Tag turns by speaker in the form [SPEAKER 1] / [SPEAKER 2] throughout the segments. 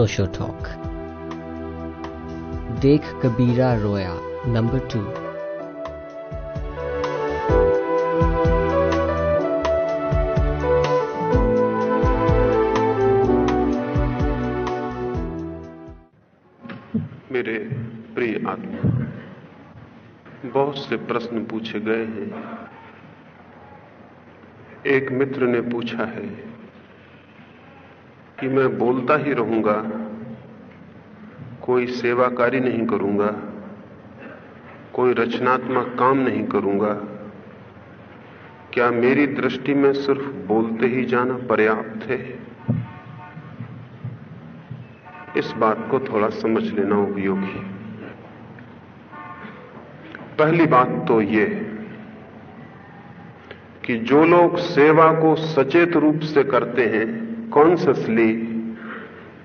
[SPEAKER 1] अनोशो talk. देख कबीरा रोया, number two.
[SPEAKER 2] मेरे प्रिय आत्मा बहुत से प्रश्न पूछे गए हैं। एक मित्र ने पूछा है कि मैं बोलता ही रहूँगा कोई सेवा कार्य नहीं करूँगा, कोई रचनात्मक काम नहीं करूँगा। क्या मेरी दृष्टि में सिर्फ़ बोलते ही जाना पर्याप्त है? इस बात को थोड़ा समझ लेना उपयोगी। पहली बात तो ये कि जो लोग सेवा को सचेत रूप से करते हैं कॉन्सियसली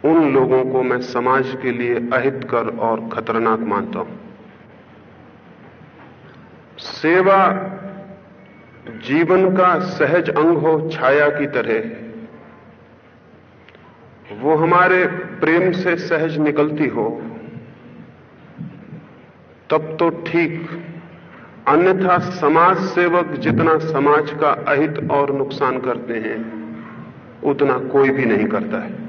[SPEAKER 2] उन लोगों को मैं समाज के लिए अहितकर और खतरनाक मानता हूँ। सेवा जीवन का सहज अंग हो, छाया की तरह। वो हमारे प्रेम से सहज निकलती हो। तब तो ठीक, अन्यथा समाज सेवक जितना समाज का अहित और नुकसान करते हैं, उतना कोई भी नहीं करता है।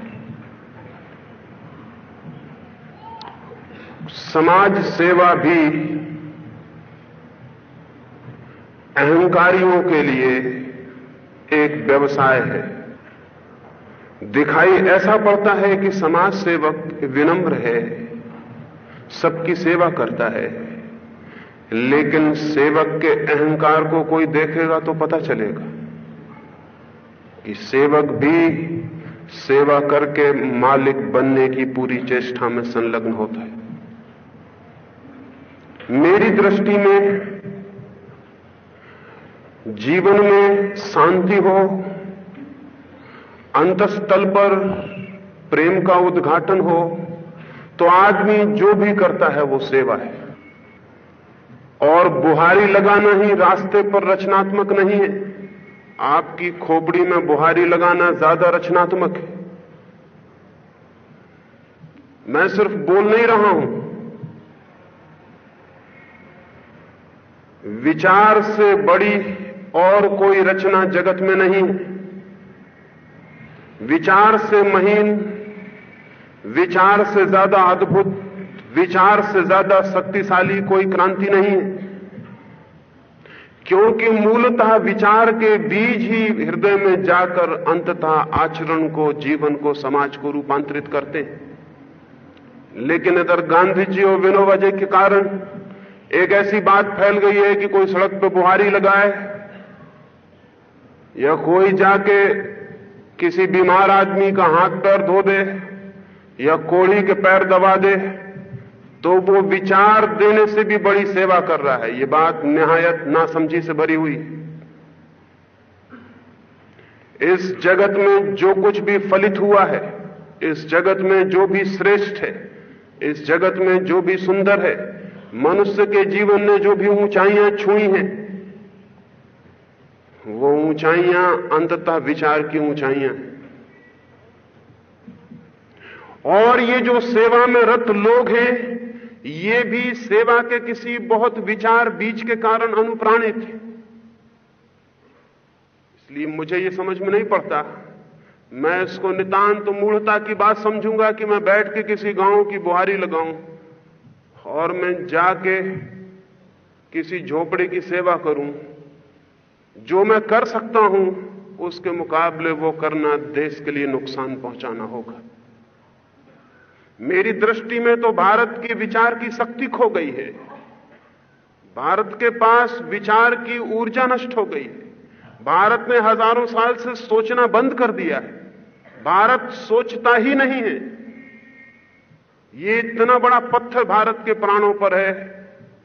[SPEAKER 2] समाज सेवा भी अहंकारियों के लिए एक व्यवसाय है। दिखाई ऐसा पड़ता है कि समाज सेवक विनम्र है, सबकी सेवा करता है, लेकिन सेवक के अहंकार को कोई देखेगा तो पता चलेगा कि सेवक भी सेवा करके मालिक बनने की पूरी चेष्टा में संलग्न होता है। मेरी दृष्टि में, जीवन में शांति हो, अंतस्थल पर प्रेम का उद्घाटन हो तो आदमी जो भी करता है वो सेवा है। और बुहारी लगाना ही रास्ते पर रचनात्मक नहीं है। आपकी खोपड़ी में बुहारी लगाना ज़्यादा रचनात्मक है। मैं सिर्फ़ बोल नहीं रहा हूँ। विचार से बड़ी और कोई रचना जगत में नहीं। विचार से महीन, विचार से ज़्यादा अद्भुत, विचार से ज़्यादा शक्तिशाली कोई क्रांति नहीं। है क्योंकि मूलतः विचार के बीज ही हृदय में जाकर अंततः आचरण को, जीवन को, समाज को रूपांतरित करते हैं। लेकिन इधर गांधी जी और विनोबा जी के कारण एक ऐसी बात फैल गई है कि कोई सड़क पर बुहारी लगाए या कोई जाके किसी बीमार आदमी का हाथ पैर धो दे या कोढ़ी के पैर दबा दे तो वो विचार देने से भी बड़ी सेवा कर रहा है। ये बात निहायत नासमझी से भरी हुई। इस जगत में जो कुछ भी फलित हुआ है, इस जगत में जो भी श्रेष्ठ है, इस जगत में जो भी सुंदर है मनुष्य के जीवन ने जो भी ऊंचाइयाँ छुई हैं, वो ऊंचाइयाँ अंततः विचार की ऊंचाइयाँ हैं। और ये जो सेवा में रत लोग हैं, ये भी सेवा के किसी बहुत विचार बीज के कारण अनुप्राणित है। इसलिए मुझे ये समझ में नहीं पड़ता। मैं इसको नितांत तो मूढ़ता की बात समझूँगा कि मैं बैठ के किसी गाँव की बुहारी लगाऊँ। और मैं जाके किसी झोपड़े की सेवा करूँ। जो मैं कर सकता हूँ, उसके मुकाबले वो करना देश के लिए नुकसान पहुंचाना होगा। मेरी दृष्टि में तो भारत की विचार की शक्ति खो गई है। भारत के पास विचार की ऊर्जा नष्ट हो गई है। भारत ने हज़ारों साल से सोचना बंद कर दिया है। भारत सोचता ही नहीं है। ये इतना बड़ा पत्थर भारत के प्राणों पर है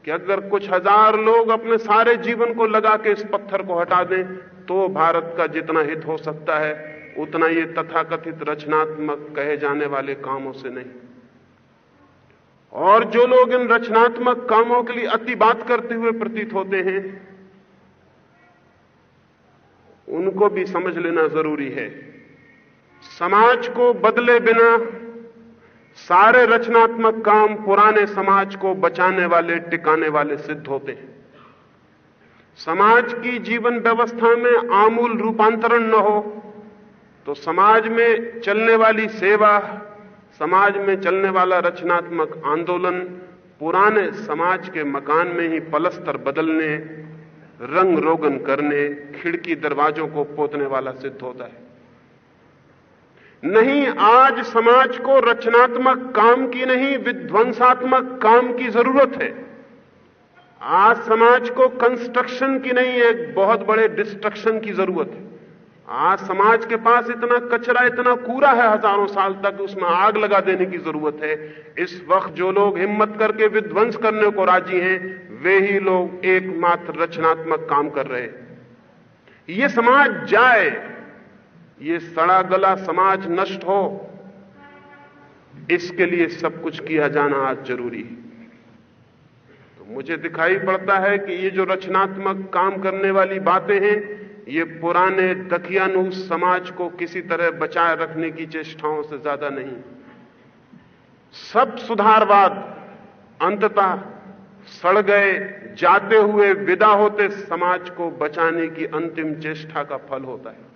[SPEAKER 2] कि अगर कुछ हज़ार लोग अपने सारे जीवन को लगा के इस पत्थर को हटा दें तो भारत का जितना हित हो सकता है, उतना ये तथाकथित रचनात्मक कहे जाने वाले कामों से नहीं। और जो लोग इन रचनात्मक कामों के लिए अति बात करते हुए प्रतीत होते हैं, उनको भी समझ लेना ज़रूरी है। समाज को बदले बिना सारे रचनात्मक काम पुराने समाज को बचाने वाले, टिकाने वाले सिद्ध होते हैं। समाज की जीवन व्यवस्था में आमूल रूपांतरण न हो तो समाज में चलने वाली सेवा, समाज में चलने वाला रचनात्मक आंदोलन, पुराने समाज के मकान में ही पलस्तर बदलने, रंग रोगन करने, खिड़की दरवाजों को पोतने वाला सिद्ध होता है। नहीं, आज समाज को रचनात्मक काम की नहीं, विध्वंसात्मक काम की ज़रूरत है। आज समाज को कंस्ट्रक्शन की नहीं, एक बहुत बड़े डिस्ट्रक्शन की ज़रूरत है। आज समाज के पास इतना कचरा, इतना कूड़ा है हज़ारों साल तक, उसमें आग लगा देने की ज़रूरत है। इस वक्त जो लोग हिम्मत करके विध्वंस करने को राज़ी हैं, वे ही लोग एकमात्र रचनात्मक काम कर रहे हैं। ये समाज जाए ये सड़ा गला समाज नष्ट हो, इसके लिए सब कुछ किया जाना आज ज़रूरी है। तो मुझे दिखाई पड़ता है कि ये जो रचनात्मक काम करने वाली बातें हैं, ये पुराने दखियानुस समाज को किसी तरह बचाए रखने की चेष्टाओं से ज़्यादा नहीं। सब सुधारवाद अंततः सड़ गए, जाते हुए विदा होते समाज को बचाने की अंतिम चेष्टा का फल होता है।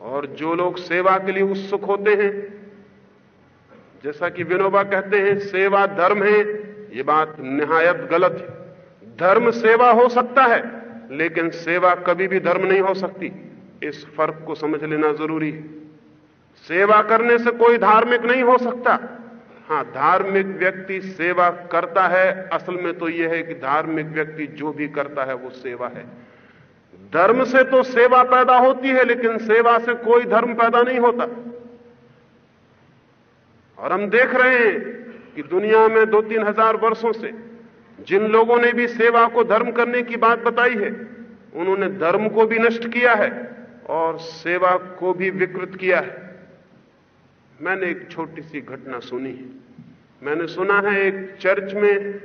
[SPEAKER 2] और जो लोग सेवा के लिए उत्सुक होते हैं, जैसा कि विनोबा कहते हैं, सेवा धर्म है, ये बात निहायत गलत है। धर्म सेवा हो सकता है, लेकिन सेवा कभी भी धर्म नहीं हो सकती। इस फ़र्क को समझ लेना ज़रूरी है। सेवा करने से कोई धार्मिक नहीं हो सकता। हाँ, धार्मिक व्यक्ति सेवा करता है, असल में तो यह है कि धार्मिक व्यक्ति जो भी करता है, वो सेवा है। धर्म से तो सेवा पैदा होती है, लेकिन सेवा से कोई धर्म पैदा नहीं होता। और हम देख रहे हैं कि दुनिया में दो तीन हज़ार वर्षों से जिन लोगों ने भी सेवा को धर्म करने की बात बताई है, उन्होंने धर्म को भी नष्ट किया है और सेवा को भी विकृत किया है। मैंने एक छोटी सी घटना सुनी है। मैंने सुना है एक चर्च में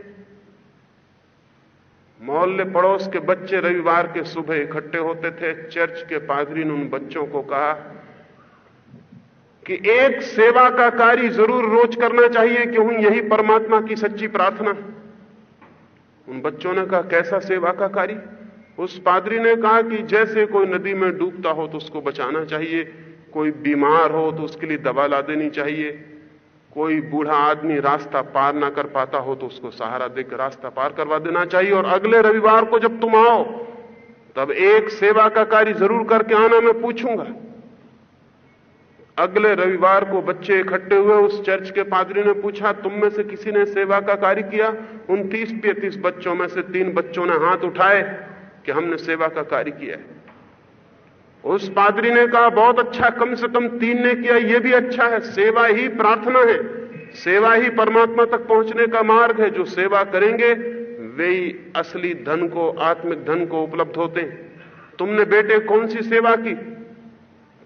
[SPEAKER 2] मोहल्ले पड़ोस के बच्चे रविवार के सुबह इकट्ठे होते थे। चर्च के पादरी ने उन बच्चों को कहा कि एक सेवा का कार्य ज़रूर रोज करना चाहिए कि क्यों यही परमात्मा की सच्ची प्रार्थना। उन बच्चों ने कहा, कैसा सेवा का कार्य? उस पादरी ने कहा कि जैसे कोई नदी में डूबता हो तो उसको बचाना चाहिए, कोई बीमार हो तो उसके लिए दवा ला देनी चाहिए। कोई बूढ़ा आदमी रास्ता पार ना कर पाता हो तो उसको सहारा देकर रास्ता पार करवा देना चाहिए और अगले रविवार को जब तुम आओ, तब एक सेवा का कार्य ज़रूर करके आना मैं पूछूँगा। अगले रविवार को बच्चे इकट्ठे हुए उस चर्च के पादरी ने पूछा, तुम में से किसी ने सेवा का कार्य किया? उनतीस पैंतीस बच्चों में से तीन बच्चों ने हाथ उठाए कि हमने सेवा का कार्य किया है। उस पादरी ने कहा, बहुत अच्छा कम से कम तीन ने किया यह भी अच्छा है, सेवा ही प्रार्थना है। सेवा ही परमात्मा तक पहुँचने का मार्ग है, जो सेवा करेंगे, वे ही असली धन को, आत्मिक धन को उपलब्ध होते हैं। तुमने बेटे, कौन सी सेवा की?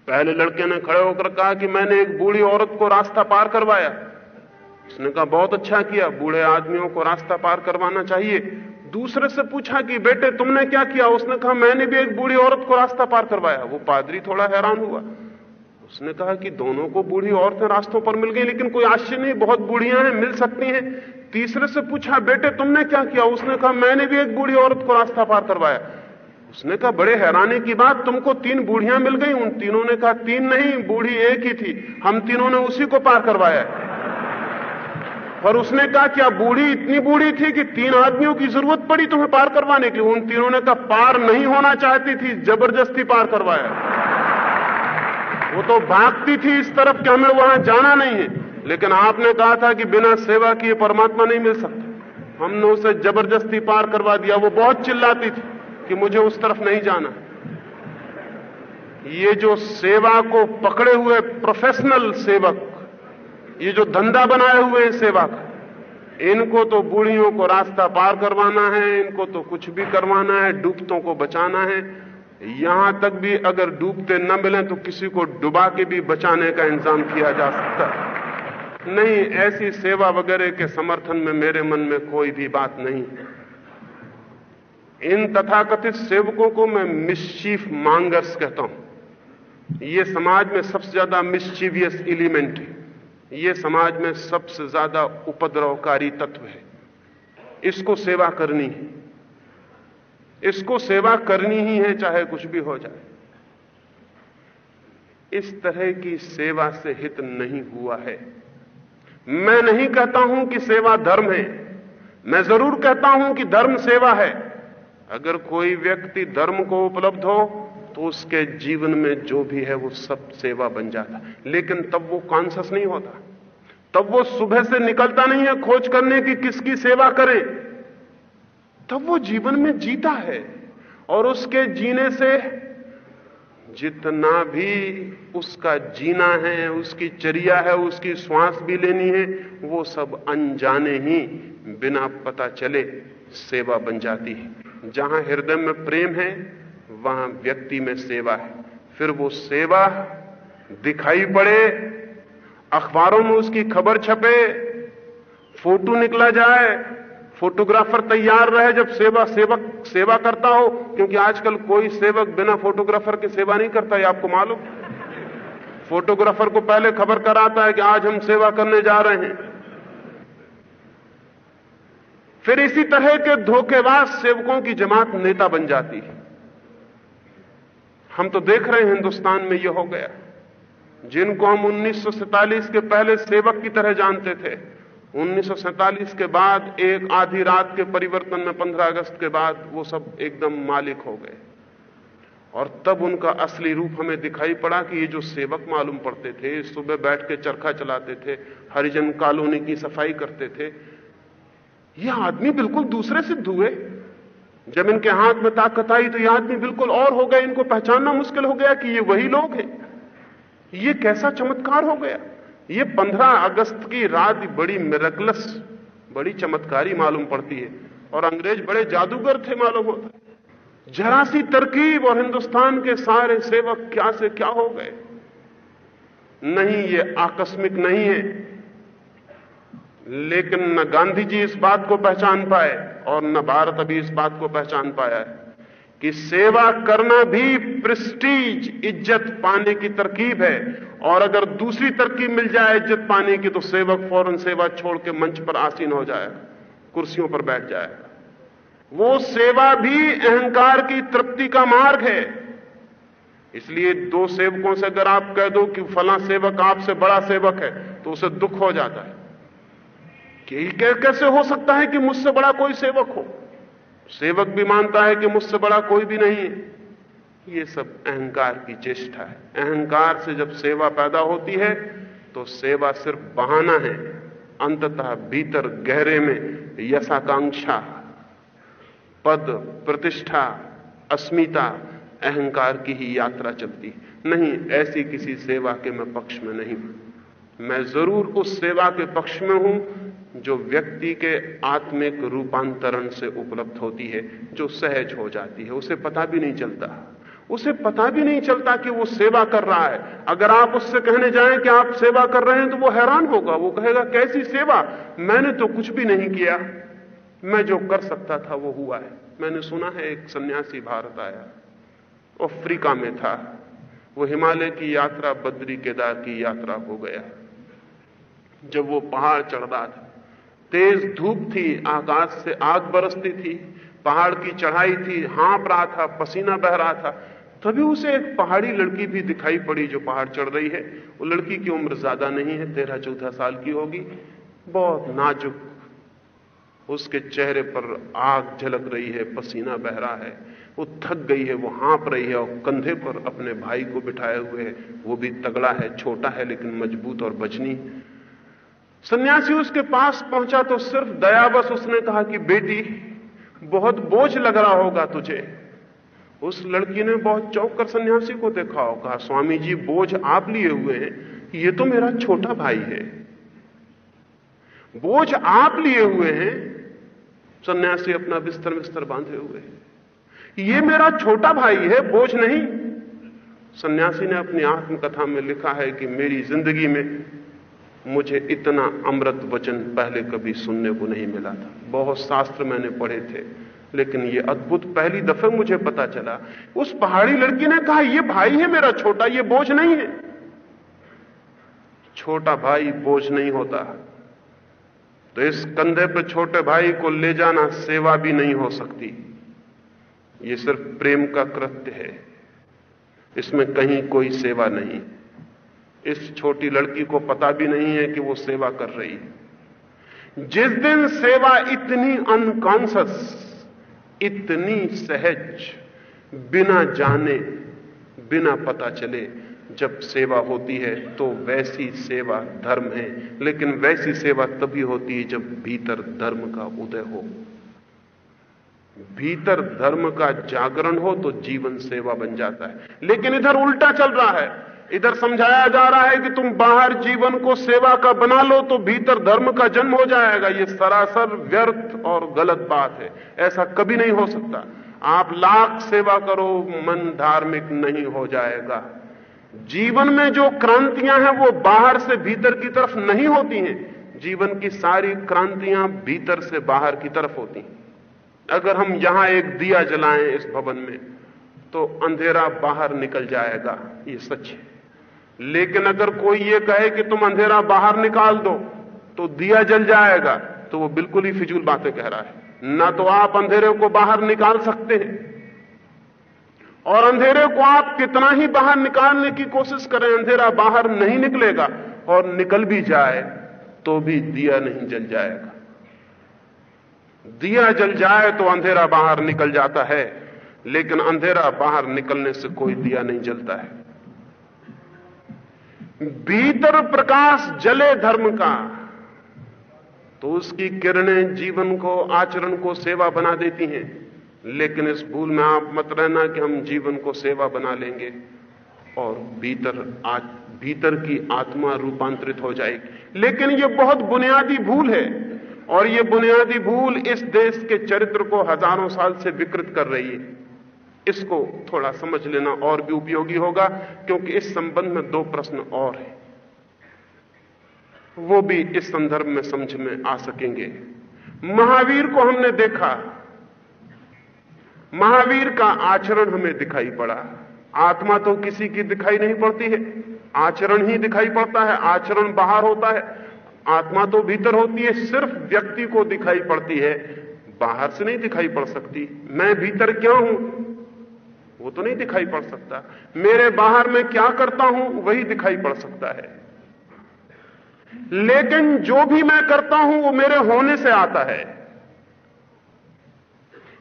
[SPEAKER 2] पहले लड़के ने खड़े होकर कहा कि मैंने एक बूढ़ी औरत को रास्ता पार करवाया। उसने कहा, बहुत अच्छा किया, बूढ़े आदमियों को रास्ता पार करवाना चाहिए दूसरे से पूछा कि, बेटे, तुमने क्या किया? उसने कहा, मैंने भी एक बूढ़ी औरत को रास्ता पार करवाया। वो पादरी थोड़ा हैरान हुआ। उसने कहा कि, दोनों को बूढ़ी औरतें रास्तों पर मिल गई, लेकिन कोई आश्चर्य नहीं, बहुत बूढ़ियाँ हैं, मिल सकती हैं। तीसरे से पूछा, बेटे, तुमने क्या किया? उसने कहा, मैंने भी एक बूढ़ी औरत को रास्ता पार करवाया। उसने कहा, बड़े हैरानी की बात, तुमको तीन बूढ़ियाँ मिल गई। उन तीनों ने कहा, तीन नहीं, बूढ़ी एक ही थी। हम तीनों ने उसी को पार करवाया और उसने कहा, क्या बूढ़ी इतनी बूढ़ी थी कि तीन आदमियों की ज़रूरत पड़ी तुम्हें पार करवाने की? उन तीनों ने कहा, पार नहीं होना चाहती थी, ज़बरदस्ती पार करवाया वो तो भागती थी इस तरफ़ कि हमें वहाँ जाना नहीं है। लेकिन आपने कहा था कि बिना सेवा किए परमात्मा नहीं मिल सकता। हमने उसे ज़बरदस्ती पार करवा दिया। वो बहुत चिल्लाती थी कि मुझे उस तरफ़ नहीं जाना। ये जो सेवा को पकड़े हुए प्रोफेशनल सेवक ये जो धंधा बनाए हुए हैं सेवा का, इनको तो बूढ़ियों को रास्ता पार करवाना है, इनको तो कुछ भी करवाना है, डूबतों को बचाना है। यहाँ तक भी अगर डूबते न मिले तो किसी को डुबा के भी बचाने का इंतज़ाम किया जा सकता है। नहीं, ऐसी सेवा वगैरह के समर्थन में मेरे मन में कोई भी बात नहीं इन तथाकथित सेवकों को मैं मिस्चीफ मांगर्स कहता हूँ। ये समाज में सबसे ज़्यादा मिस्चीवियस एलिमेंट है। यह समाज में सबसे ज़्यादा उपद्रवकारी तत्व है। इसको सेवा करनी है। इसको सेवा करनी ही है, चाहे कुछ भी हो जाए। इस तरह की सेवा से हित नहीं हुआ है। मैं नहीं कहता हूँ कि सेवा धर्म है। मैं ज़रूर कहता हूँ कि धर्म सेवा है। अगर कोई व्यक्ति धर्म को उपलब्ध हो तो उसके जीवन में जो भी है वो सब सेवा बन जाता। लेकिन तब वो कॉन्सियस नहीं होता। तब वो सुबह से निकलता नहीं है, खोज करने की किसकी सेवा करें। तब वो जीवन में जीता है। और उसके जीने से जितना भी उसका जीना है, उसकी चर्या है, उसकी श्वास भी लेनी है, वो सब अनजाने ही बिना पता चले सेवा बन जाती है। जहाँ हृदय में प्रेम है वहाँ व्यक्ति में सेवा है। फिर वो सेवा दिखाई पड़े, अखबारों में उसकी खबर छपे, फ़ोटो निकला जाए, फोटोग्राफर तैयार रहे जब सेवा, सेवक, सेवा करता हो, क्योंकि आजकल कोई सेवक बिना फोटोग्राफर की सेवा नहीं करता है आपको मालूम? फोटोग्राफर को पहले खबर कराता है कि आज हम सेवा करने जा रहे हैं। फिर इसी तरह के धोखेबाज सेवकों की जमात नेता बन जाती है। हम तो देख रहे हैं हिंदुस्तान में यह हो गया। जिनको हम 1947 के पहले सेवक की तरह जानते थे 1947 के बाद, एक आधी रात के परिवर्तन में 15 अगस्त के बाद, वो सब एकदम मालिक हो गए। और तब उनका असली रूप हमें दिखाई पड़ा कि ये जो सेवक मालूम पड़ते थे, सुबह बैठ के चरखा चलाते थे, हरिजन कॉलोनी की सफ़ाई करते थे, ये आदमी बिल्कुल दूसरे सिद्ध हुए जब इनके हाथ में ताकत आई तो ये आदमी बिल्कुल और हो गए, इनको पहचानना मुश्किल हो गया कि ये वही लोग हैं। ये कैसा चमत्कार हो गया? ये 15 अगस्त की रात बड़ी मेरकलस बड़ी चमत्कारी मालूम पड़ती है। और अंग्रेज़ बड़े जादूगर थे, मालूम होता जरा सी तरकीब और हिंदुस्तान के सारे सेवक क्या से क्या हो गए? नहीं, ये आकस्मिक नहीं है। लेकिन न गांधी जी इस बात को पहचान पाए और न भारत अभी इस बात को पहचान पाया है कि सेवा करना भी प्रेस्टीज इज़्ज़त पाने की तरकीब है। और अगर दूसरी तरकीब मिल जाए इज़्ज़त पाने की तो सेवक फ़ौरन सेवा छोड़ के मंच पर आसीन हो जाएगा कुर्सियों पर बैठ जाएगा वो सेवा भी अहंकार की तृप्ति का मार्ग है। इसलिए दो सेवकों से अगर आप कह दो कि फला सेवक आपसे बड़ा सेवक है तो उसे दुख हो जाता है। कि कैसे हो सकता है कि मुझसे बड़ा कोई सेवक हो? सेवक भी मानता है कि मुझसे बड़ा कोई भी नहीं है। ये सब अहंकार की चेष्टा है। अहंकार से जब सेवा पैदा होती है तो सेवा सिर्फ़ बहाना है। अंततः भीतर गहरे में यशाकांक्षा, पद प्रतिष्ठा, अस्मिता, अहंकार की ही यात्रा चलती नहीं, ऐसी किसी सेवा के मैं पक्ष में नहीं हूँ। मैं ज़रूर उस सेवा के पक्ष में हूँ जो व्यक्ति के आत्मिक रूपांतरण से उपलब्ध होती है, जो सहज हो जाती है, उसे पता भी नहीं चलता। उसे पता भी नहीं चलता कि वो सेवा कर रहा है। अगर आप उससे कहने जाएँ कि आप सेवा कर रहे हैं तो वो हैरान होगा। वो कहेगा, कैसी सेवा? मैंने तो कुछ भी नहीं किया। मैं जो कर सकता था, वो हुआ है। मैंने सुना है, एक सन्यासी भारत आया। अफ्रीका में था। वो हिमालय की यात्रा, बद्री केदार की यात्रा हो गया। जब वो पहाड़ चढ़ रहा था तेज धूप थी, आकाश से आग बरसती थी, पहाड़ की चढ़ाई थी, हाँप रहा था, पसीना बह रहा था। तभी उसे एक पहाड़ी लड़की भी दिखाई पड़ी जो पहाड़ चढ़ रही है। वो लड़की की उम्र ज़्यादा नहीं है तेरह चौदह साल की होगी। बहुत नाजुक। उसके चेहरे पर आग झलक रही है, पसीना बह रहा है। वो थक गई है, वो हाँप रही है और कंधे पर अपने भाई को बिठाए हुए है। वो भी तगड़ा है, छोटा है, लेकिन मज़बूत और बचनी सन्यासी उसके पास पहुँचा तो सिर्फ़ दयावश उसने कहा कि, बेटी, बहुत बोझ लग रहा होगा तुझे। उस लड़की ने बहुत चौक कर सन्यासी को देखा और कहा, स्वामी जी, बोझ आप लिए हुए हैं। ये तो मेरा छोटा भाई है। बोझ आप लिए हुए हैं। सन्यासी अपना बिस्तर बिस्तर बांधे हुए हैं। ये मेरा छोटा भाई है, बोझ नहीं। सन्यासी ने अपनी आत्मकथा में लिखा है कि मेरी ज़िंदगी में मुझे इतना अमृत वचन पहले कभी सुनने को नहीं मिला था। बहुत शास्त्र मैंने पढ़े थे, लेकिन ये अद्भुत पहली दफे मुझे पता चला। उस पहाड़ी लड़की ने कहा यह भाई है मेरा छोटा, ये बोझ नहीं है। छोटा भाई बोझ नहीं होता। तो इस कंधे पर छोटे भाई को ले जाना सेवा भी नहीं हो सकती। ये सिर्फ़ प्रेम का कृत्य है। इसमें कहीं कोई सेवा नहीं। इस छोटी लड़की को पता भी नहीं है कि वो सेवा कर रही है। जिस दिन सेवा इतनी अनकॉन्सियस इतनी सहज, बिना जाने, बिना पता चले, जब सेवा होती है तो वैसी सेवा धर्म है। लेकिन वैसी सेवा तभी होती है जब भीतर धर्म का उदय हो। भीतर धर्म का जागरण हो तो जीवन सेवा बन जाता है। लेकिन इधर उल्टा चल रहा है। इधर समझाया जा रहा है कि तुम बाहर जीवन को सेवा का बना लो तो भीतर धर्म का जन्म हो जाएगा। यह सरासर व्यर्थ और गलत बात है। ऐसा कभी नहीं हो सकता। आप लाख सेवा करो, मन धार्मिक नहीं हो जाएगा। जीवन में जो क्रांतियाँ हैं, वो बाहर से भीतर की तरफ़ नहीं होती हैं। जीवन की सारी क्रांतियाँ भीतर से बाहर की तरफ़ होती हैं। अगर हम यहाँ एक दिया जलाएँ इस भवन में तो अंधेरा बाहर निकल जाएगा। ये सच है। लेकिन अगर कोई ये कहे कि तुम अंधेरा बाहर निकाल दो तो दिया जल जाएगा तो वो बिल्कुल ही फिजूल बातें कह रहा है। ना तो आप अंधेरे को बाहर निकाल सकते हैं, और अंधेरे को आप कितना ही बाहर निकालने की कोशिश करें, अंधेरा बाहर नहीं निकलेगा, और निकल भी जाए तो भी दिया नहीं जल जाएगा। दिया जल जाए तो अंधेरा बाहर निकल जाता है, लेकिन अंधेरा बाहर निकलने से कोई दिया नहीं जलता है। भीतर प्रकाश जले धर्म का तो उसकी किरणें जीवन को, आचरण को सेवा बना देती हैं। लेकिन इस भूल में आप मत रहना कि हम जीवन को सेवा बना लेंगे और भीतर आज, भीतर की आत्मा रूपांतरित हो जाएगी। लेकिन यह बहुत बुनियादी भूल है और यह बुनियादी भूल इस देश के चरित्र को हज़ारों साल से विकृत कर रही है। इसको थोड़ा समझ लेना और भी उपयोगी होगा, क्योंकि इस संबंध में दो प्रश्न और हैं। वो भी इस संदर्भ में समझ में आ सकेंगे। महावीर को हमने देखा। महावीर का आचरण हमें दिखाई पड़ा। आत्मा तो किसी की दिखाई नहीं पड़ती है। आचरण ही दिखाई पड़ता है। आचरण बाहर होता है। आत्मा तो भीतर होती है। सिर्फ़ व्यक्ति को दिखाई पड़ती है। बाहर से नहीं दिखाई पड़ सकती। मैं भीतर क्या हूँ? वो तो नहीं दिखाई पड़ सकता। मेरे बाहर में क्या करता हूँ, वही दिखाई पड़ सकता है। लेकिन जो भी मैं करता हूँ, वो मेरे होने से आता है।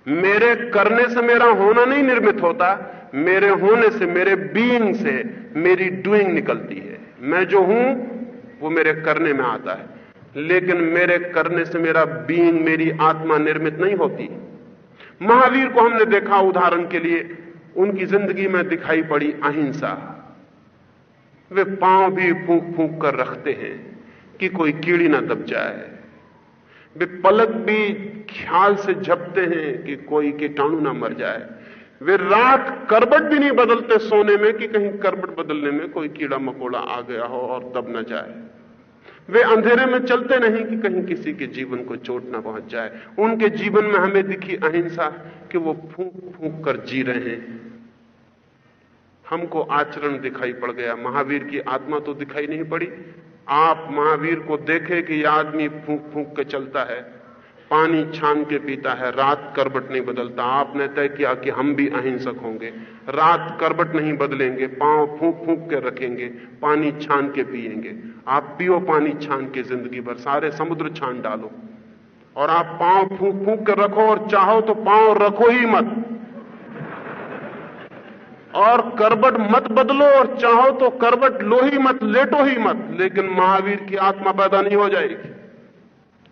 [SPEAKER 2] मेरे करने से मेरा होना नहीं निर्मित होता, मेरे होने से, मेरे बीइंग से मेरी डूइंग निकलती है। मैं जो हूँ, वो मेरे करने में आता है। लेकिन मेरे करने से मेरा बीइंग मेरी आत्मा निर्मित नहीं होती। महावीर को हमने देखा उदाहरण के लिए उनकी ज़िंदगी में दिखाई पड़ी अहिंसा। वे पाँव भी फूक फूक कर रखते हैं कि कोई कीड़ी ना दब जाए। वे पलक भी ख्याल से झपते हैं कि कोई कीटाणु ना मर जाए। वे रात करबट भी नहीं बदलते सोने में कि कहीं करबट बदलने में कोई कीड़ा मकोड़ा आ गया हो और दब ना जाए। वे अंधेरे में चलते नहीं कि कहीं किसी के जीवन को चोट ना पहुँच जाए। उनके जीवन में हमें दिखी अहिंसा कि वो फूक फूक कर जी रहे हैं। हमको आचरण दिखाई पड़ गया। महावीर की आत्मा तो दिखाई नहीं पड़ी। आप महावीर को देखे कि यह आदमी फूक फूक के चलता है। पानी छान के पीता है। रात करबट नहीं बदलता। आपने तय किया कि हम भी अहिंसक होंगे। रात करबट नहीं बदलेंगे। पाँव फूक फूक के रखेंगे। पानी छान के पिएँगे। आप पियो पानी छान के ज़िंदगी भर, सारे समुद्र छान डालो। और आप पाँव फूक फूक के रखो और चाहो तो पाँव रखो ही मत। और करबट मत बदलो और चाहो तो करबट लो ही मत, लेटो ही मत। लेकिन महावीर की आत्मा पैदा नहीं हो जाएगी।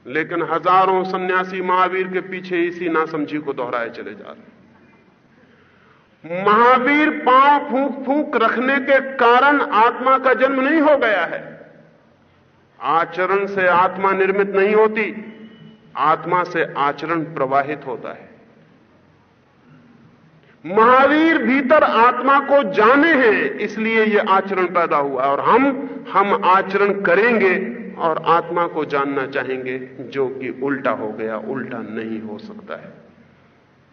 [SPEAKER 2] लेकिन हज़ारों सन्यासी महावीर के पीछे इसी नासमझी को दोहराए चले जा रहे महावीर पाँव फूक फूक रखने के कारण आत्मा का जन्म नहीं हो गया है। आचरण से आत्मा निर्मित नहीं होती, आत्मा से आचरण प्रवाहित होता है। महावीर भीतर आत्मा को जाने हैं, इसलिए यह आचरण पैदा हुआ और हम हम आचरण करेंगे और आत्मा को जानना चाहेंगे, जो कि उल्टा हो गया, उल्टा नहीं हो सकता है।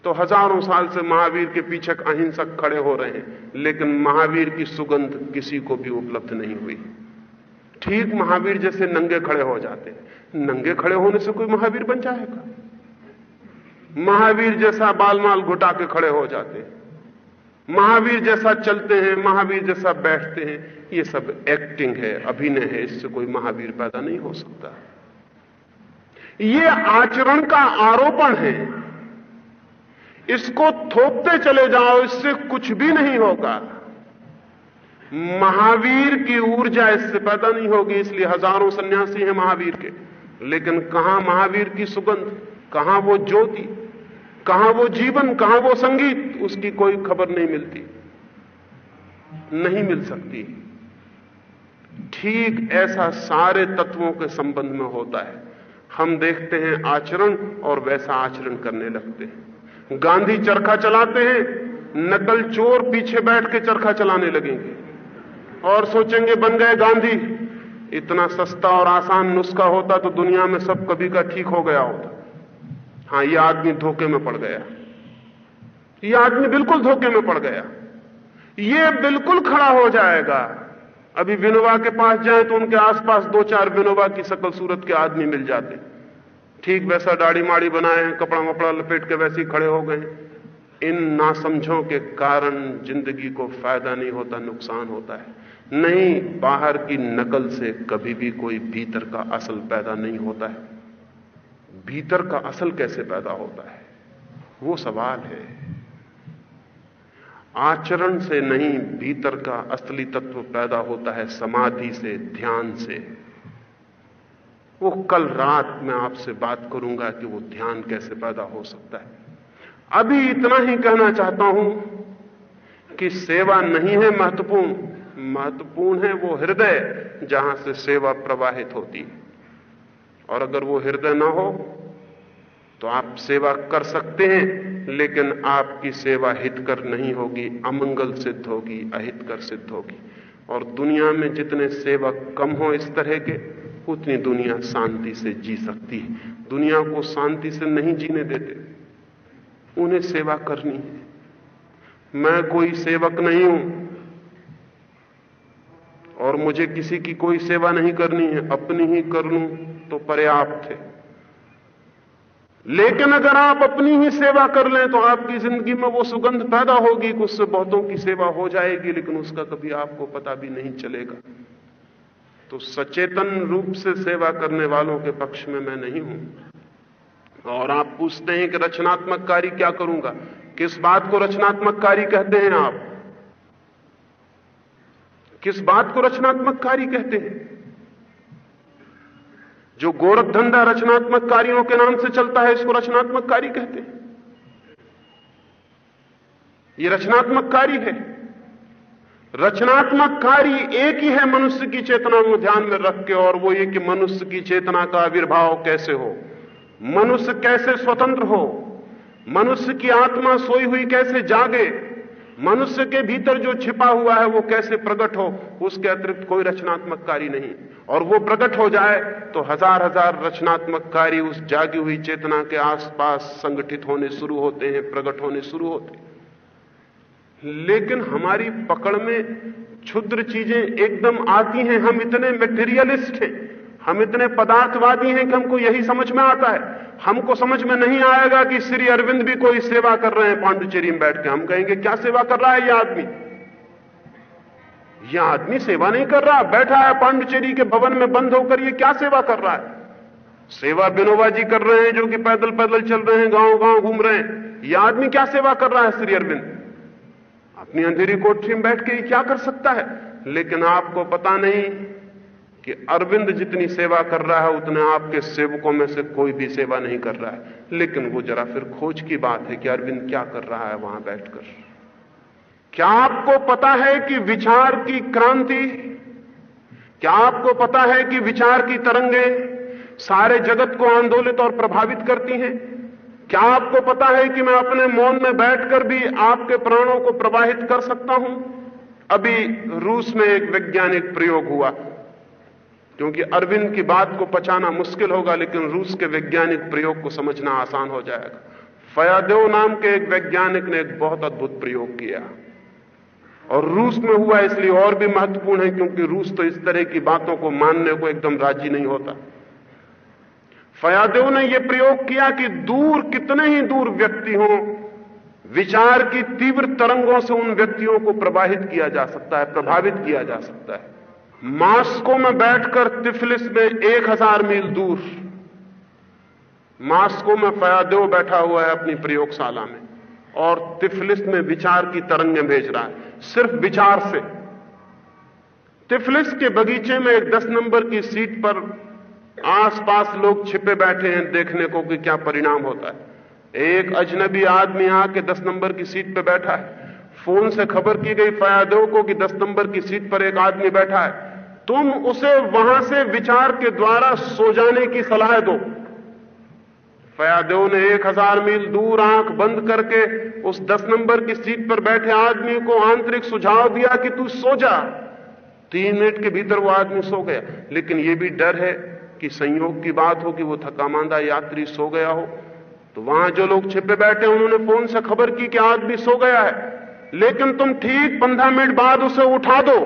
[SPEAKER 2] तो हज़ारों साल से महावीर के पीछे अहिंसक खड़े हो रहे हैं, लेकिन महावीर की सुगंध किसी को भी उपलब्ध नहीं हुई। ठीक महावीर जैसे नंगे खड़े हो जाते नंगे खड़े होने से कोई महावीर बन जाएगा? महावीर जैसा बाल माल घुटा के खड़े हो जाते हैं। महावीर जैसा चलते हैं, महावीर जैसा बैठते हैं, ये सब एक्टिंग है, अभिनय है, इससे कोई महावीर पैदा नहीं हो सकता। ये आचरण का आरोपण है। इसको थोपते चले जाओ, इससे कुछ भी नहीं होगा। महावीर की ऊर्जा इससे पैदा नहीं होगी, इसलिए हज़ारों सन्यासी हैं महावीर के। लेकिन कहाँ महावीर की सुगंध? कहाँ वो ज्योति? कहाँ वो जीवन? कहाँ वो संगीत? उसकी कोई खबर नहीं मिलती। नहीं मिल सकती। ठीक ऐसा सारे तत्वों के संबंध में होता है। हम देखते हैं आचरण और वैसा आचरण करने लगते हैं। गांधी चरखा चलाते हैं, नकल चोर पीछे बैठ के चरखा चलाने लगेंगे। और सोचेंगे, बन गए गांधी। इतना सस्ता और आसान नुस्खा होता तो दुनिया में सब कभी का ठीक हो गया होता। हाँ यह आदमी धोखे में पड़ गया। यह आदमी बिल्कुल धोखे में पड़ गया। यह बिल्कुल खड़ा हो जाएगा। अभी विनोबा के पास जाए तो उनके आसपास दो चार विनोबा की सकल सूरत के आदमी मिल जाते। ठीक वैसा दाढ़ी माड़ी बनाए हैं, कपड़ा वपड़ा लपेट के वैसे ही खड़े हो गए इन नासमझों के कारण ज़िंदगी को फ़ायदा नहीं होता, नुकसान होता है। नहीं, बाहर की नकल से कभी भी कोई भीतर का असल पैदा नहीं होता है। भीतर का असल कैसे पैदा होता है? वो सवाल है। आचरण से नहीं, भीतर का असली तत्व पैदा होता है समाधि से, ध्यान से। वो कल रात मैं आपसे बात करूँगा कि वो ध्यान कैसे पैदा हो सकता है। अभी इतना ही कहना चाहता हूँ कि सेवा नहीं है महत्वपूर्ण। महत्वपूर्ण है वो हृदय जहाँ से सेवा प्रवाहित होती है। और अगर वो हृदय ना हो तो आप सेवा कर सकते हैं, लेकिन आपकी सेवा हितकर नहीं होगी, अमंगल सिद्ध होगी, अहितकर सिद्ध होगी। और दुनिया में जितने सेवक कम हो इस तरह के, उतनी दुनिया शांति से जी सकती है। दुनिया को शांति से नहीं जीने देते, उन्हें सेवा करनी है। मैं कोई सेवक नहीं हूँ और मुझे किसी की कोई सेवा नहीं करनी है, अपनी ही कर लूँ तो पर्याप्त है। लेकिन अगर आप अपनी ही सेवा कर लें तो आपकी ज़िंदगी में वो सुगंध पैदा होगी कि उससे बहुतों की सेवा हो जाएगी, लेकिन उसका कभी आपको पता भी नहीं चलेगा। तो सचेतन रूप से सेवा करने वालों के पक्ष में मैं नहीं हूँ। और आप पूछते हैं कि रचनात्मक कार्य क्या करूँगा? किस बात को रचनात्मक कार्य कहते हैं आप? किस बात को रचनात्मक कार्य कहते हैं? जो गोरख धंधा रचनात्मक कार्यों के नाम से चलता है, इसको रचनात्मक कार्य कहते हैं। ये रचनात्मक कार्य है। रचनात्मक कार्य एक ही है मनुष्य की चेतना को ध्यान में रख के, और वो ये कि मनुष्य की चेतना का आविर्भाव कैसे हो? मनुष्य कैसे स्वतंत्र हो? मनुष्य की आत्मा सोई हुई कैसे जागे? मनुष्य के भीतर जो छिपा हुआ है वो कैसे प्रकट हो, उसके अतिरिक्त कोई रचनात्मक कार्य नहीं। और वो प्रकट हो जाए तो हज़ार हज़ार रचनात्मक कार्य उस जागी हुई चेतना के आसपास संगठित होने शुरू होते हैं, प्रकट होने शुरू होते हैं। लेकिन हमारी पकड़ में क्षुद्र चीज़ें एकदम आती हैं, हम इतने मेटेरियलिस्ट हैं। हम इतने पदार्थवादी हैं कि हमको यही समझ में आता है। हमको समझ में नहीं आएगा कि श्री अरविंद भी कोई सेवा कर रहे हैं पांडुचेरी में बैठ के। हम कहेंगे, क्या सेवा कर रहा है यह आदमी? यह आदमी सेवा नहीं कर रहा। बैठा है पांडुचेरी के भवन में बंद होकर यह क्या सेवा कर रहा है? सेवा बिनोबा जी कर रहे हैं जो कि पैदल पैदल चल रहे हैं गाँव गाँव घूम रहे हैं। यह आदमी क्या सेवा कर रहा है श्री अरविंद? अपनी अंधेरी कोठरी में बैठ के क्या कर सकता है? लेकिन आपको पता नहीं कि अरविंद जितनी सेवा कर रहा है, उतने आपके सेवकों में से कोई भी सेवा नहीं कर रहा है। लेकिन वो जरा फिर खोज की बात है कि अरविंद क्या कर रहा है वहाँ बैठकर। क्या आपको पता है कि विचार की क्रांति? क्या आपको पता है कि विचार की तरंगे सारे जगत को आंदोलित और प्रभावित करती हैं? क्या आपको पता है कि मैं अपने मौन में बैठकर भी आपके प्राणों को प्रवाहित कर सकता हूँ? अभी रूस में एक वैज्ञानिक प्रयोग हुआ। क्योंकि अरविंद की बात को पचाना मुश्किल होगा, लेकिन रूस के वैज्ञानिक प्रयोग को समझना आसान हो जाएगा। फयादेव नाम के एक वैज्ञानिक ने एक बहुत अद्भुत प्रयोग किया। और रूस में हुआ इसलिए और भी महत्वपूर्ण है, क्योंकि रूस तो इस तरह की बातों को मानने को एकदम राज़ी नहीं होता। फयादेव ने यह प्रयोग किया कि दूर, कितने ही दूर व्यक्ति हों, विचार की तीव्र तरंगों से उन व्यक्तियों को प्रवाहित किया जा सकता है, प्रभावित किया जा सकता है। मास्को में बैठकर तिफलिस में एक हज़ार मील दूर। मास्को में फयादेव बैठा हुआ है अपनी प्रयोगशाला में और तिफलिस में विचार की तरंगें भेज रहा है। सिर्फ़ विचार से। तिफलिस के बगीचे में एक दस नंबर की सीट पर आसपास लोग छिपे बैठे हैं देखने को कि क्या परिणाम होता है। एक अजनबी आदमी आके दस नंबर की सीट पर बैठा है। फ़ोन से खबर की गई फयादो को कि दस नंबर की सीट पर एक आदमी बैठा है। तुम उसे वहाँ से विचार के द्वारा सो जाने की सलाह दो। फयादेव ने एक हज़ार मील दूर आँख बंद करके उस दस नंबर की सीट पर बैठे आदमी को आंतरिक सुझाव दिया कि तू सो जा। तीन मिनट के भीतर वो आदमी सो गया। लेकिन यह भी डर है कि संयोग की बात हो कि वो थकामांदा यात्री सो गया हो। तो वहाँ जो लोग छिपे बैठे उन्होंने फ़ोन से खबर की कि आदमी सो गया है। लेकिन तुम ठीक पंद्रह मिनट बाद उसे उठा दो।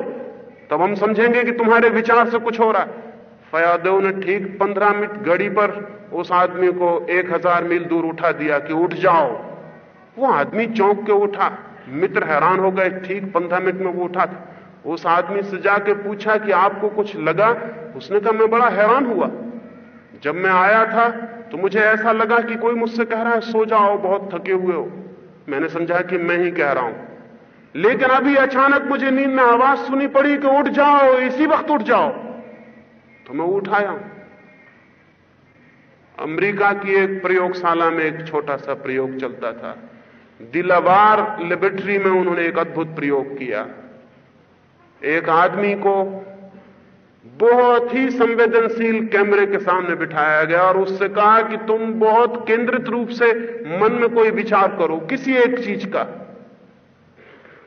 [SPEAKER 2] तब हम समझेंगे कि तुम्हारे विचार से कुछ हो रहा है। फयादेव ने ठीक पंद्रह मिनट घड़ी पर उस आदमी को एक हज़ार मील दूर उठा दिया कि उठ जाओ। वो आदमी चौंक के उठा। मित्र हैरान हो गए, ठीक पंद्रह मिनट में वो उठा था। उस आदमी से जाके पूछा कि आपको कुछ लगा? उसने कहा, मैं बड़ा हैरान हुआ। जब मैं आया था तो मुझे ऐसा लगा कि कोई मुझसे कह रहा है, सो जाओ, बहुत थके हुए हो। मैंने समझा कि मैं ही कह रहा हूँ। लेकिन अभी अचानक मुझे नींद में आवाज़ सुनी पड़ी कि उठ जाओ, इसी वक्त उठ जाओ। तो मैं उठाया हूँ अमेरिका की एक प्रयोगशाला में एक छोटा सा प्रयोग चलता था। दिलावार लेबोरेटरी में उन्होंने एक अद्भुत प्रयोग किया। एक आदमी को बहुत ही संवेदनशील कैमरे के सामने बिठाया गया और उससे कहा कि तुम बहुत केंद्रित रूप से मन में कोई विचार करो, किसी एक चीज़ का।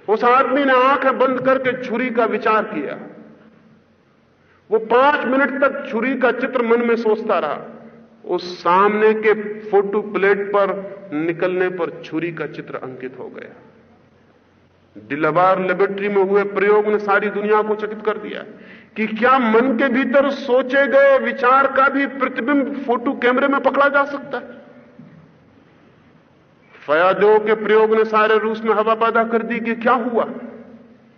[SPEAKER 2] उस आदमी ने आँखें बंद करके छुरी का विचार किया। वो पाँच मिनट तक छुरी का चित्र मन में सोचता रहा। उस सामने के फ़ोटो प्लेट पर निकलने पर छुरी का चित्र अंकित हो गया। डिलाबार लेबोरेटरी में हुए प्रयोग ने सारी दुनिया को चकित कर दिया कि क्या मन के भीतर सोचे गए विचार का भी प्रतिबिंब फ़ोटो कैमरे में पकड़ा जा सकता है? फयादो के प्रयोग ने सारे रूस में हवा पैदा कर दी कि क्या हुआ?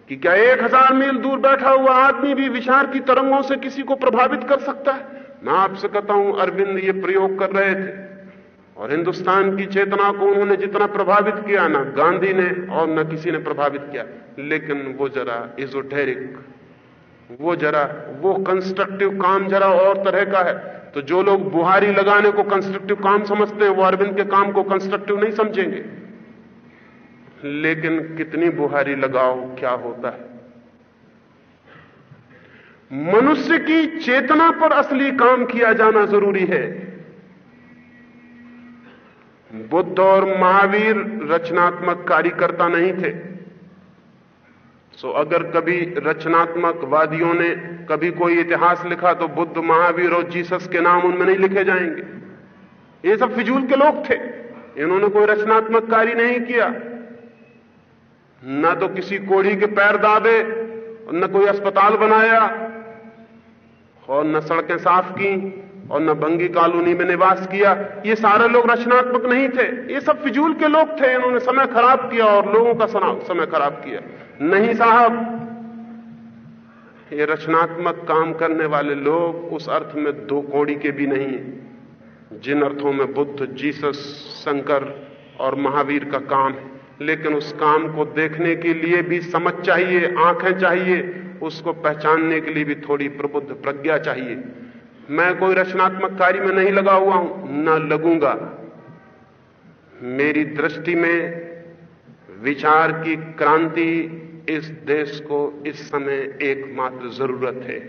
[SPEAKER 2] कि क्या एक हज़ार मील दूर बैठा हुआ आदमी भी विचार की तरंगों से किसी को प्रभावित कर सकता है? मैं आपसे कहता हूँ, अरविंद ये प्रयोग कर रहे थे। और हिंदुस्तान की चेतना को उन्होंने जितना प्रभावित किया ना, गांधी ने और न किसी ने प्रभावित किया। लेकिन वो जरा इजोटेरिक वो जरा, वो कंस्ट्रक्टिव काम जरा और तरह का है। तो जो लोग बुहारी लगाने को कंस्ट्रक्टिव काम समझते हैं, वो अरविंद के काम को कंस्ट्रक्टिव नहीं समझेंगे। लेकिन कितनी बुहारी लगाओ, क्या होता है? मनुष्य की चेतना पर असली काम किया जाना ज़रूरी है। बुद्ध और महावीर रचनात्मक कार्यकर्ता नहीं थे। सो अगर कभी रचनात्मक वादियों ने कभी कोई इतिहास लिखा तो बुद्ध, महावीर और जीसस के नाम उनमें नहीं लिखे जाएँगे। ये सब फिजूल के लोग थे। इन्होंने कोई रचनात्मक कार्य नहीं किया। न तो किसी कोढ़ी के पैर दाबे, न कोई अस्पताल बनाया, और न सड़कें साफ़ की, और न बंगी कॉलोनी में निवास किया। ये सारे लोग रचनात्मक नहीं थे। ये सब फिजूल के लोग थे। इन्होंने समय खराब किया और लोगों का समय खराब किया। नहीं साहब। ये रचनात्मक काम करने वाले लोग उस अर्थ में दो कोड़ी के भी नहीं है, जिन अर्थों में बुद्ध, जीसस, शंकर और महावीर का काम है। लेकिन उस काम को देखने के लिए भी समझ चाहिए, आँखें चाहिए, उसको पहचानने के लिए भी थोड़ी प्रबुद्ध प्रज्ञा चाहिए। मैं कोई रचनात्मक कार्य में नहीं लगा हुआ हूँ, न लगूँगा। मेरी दृष्टि में विचार की क्रांति इस देश को इस समय एकमात्र ज़रूरत है।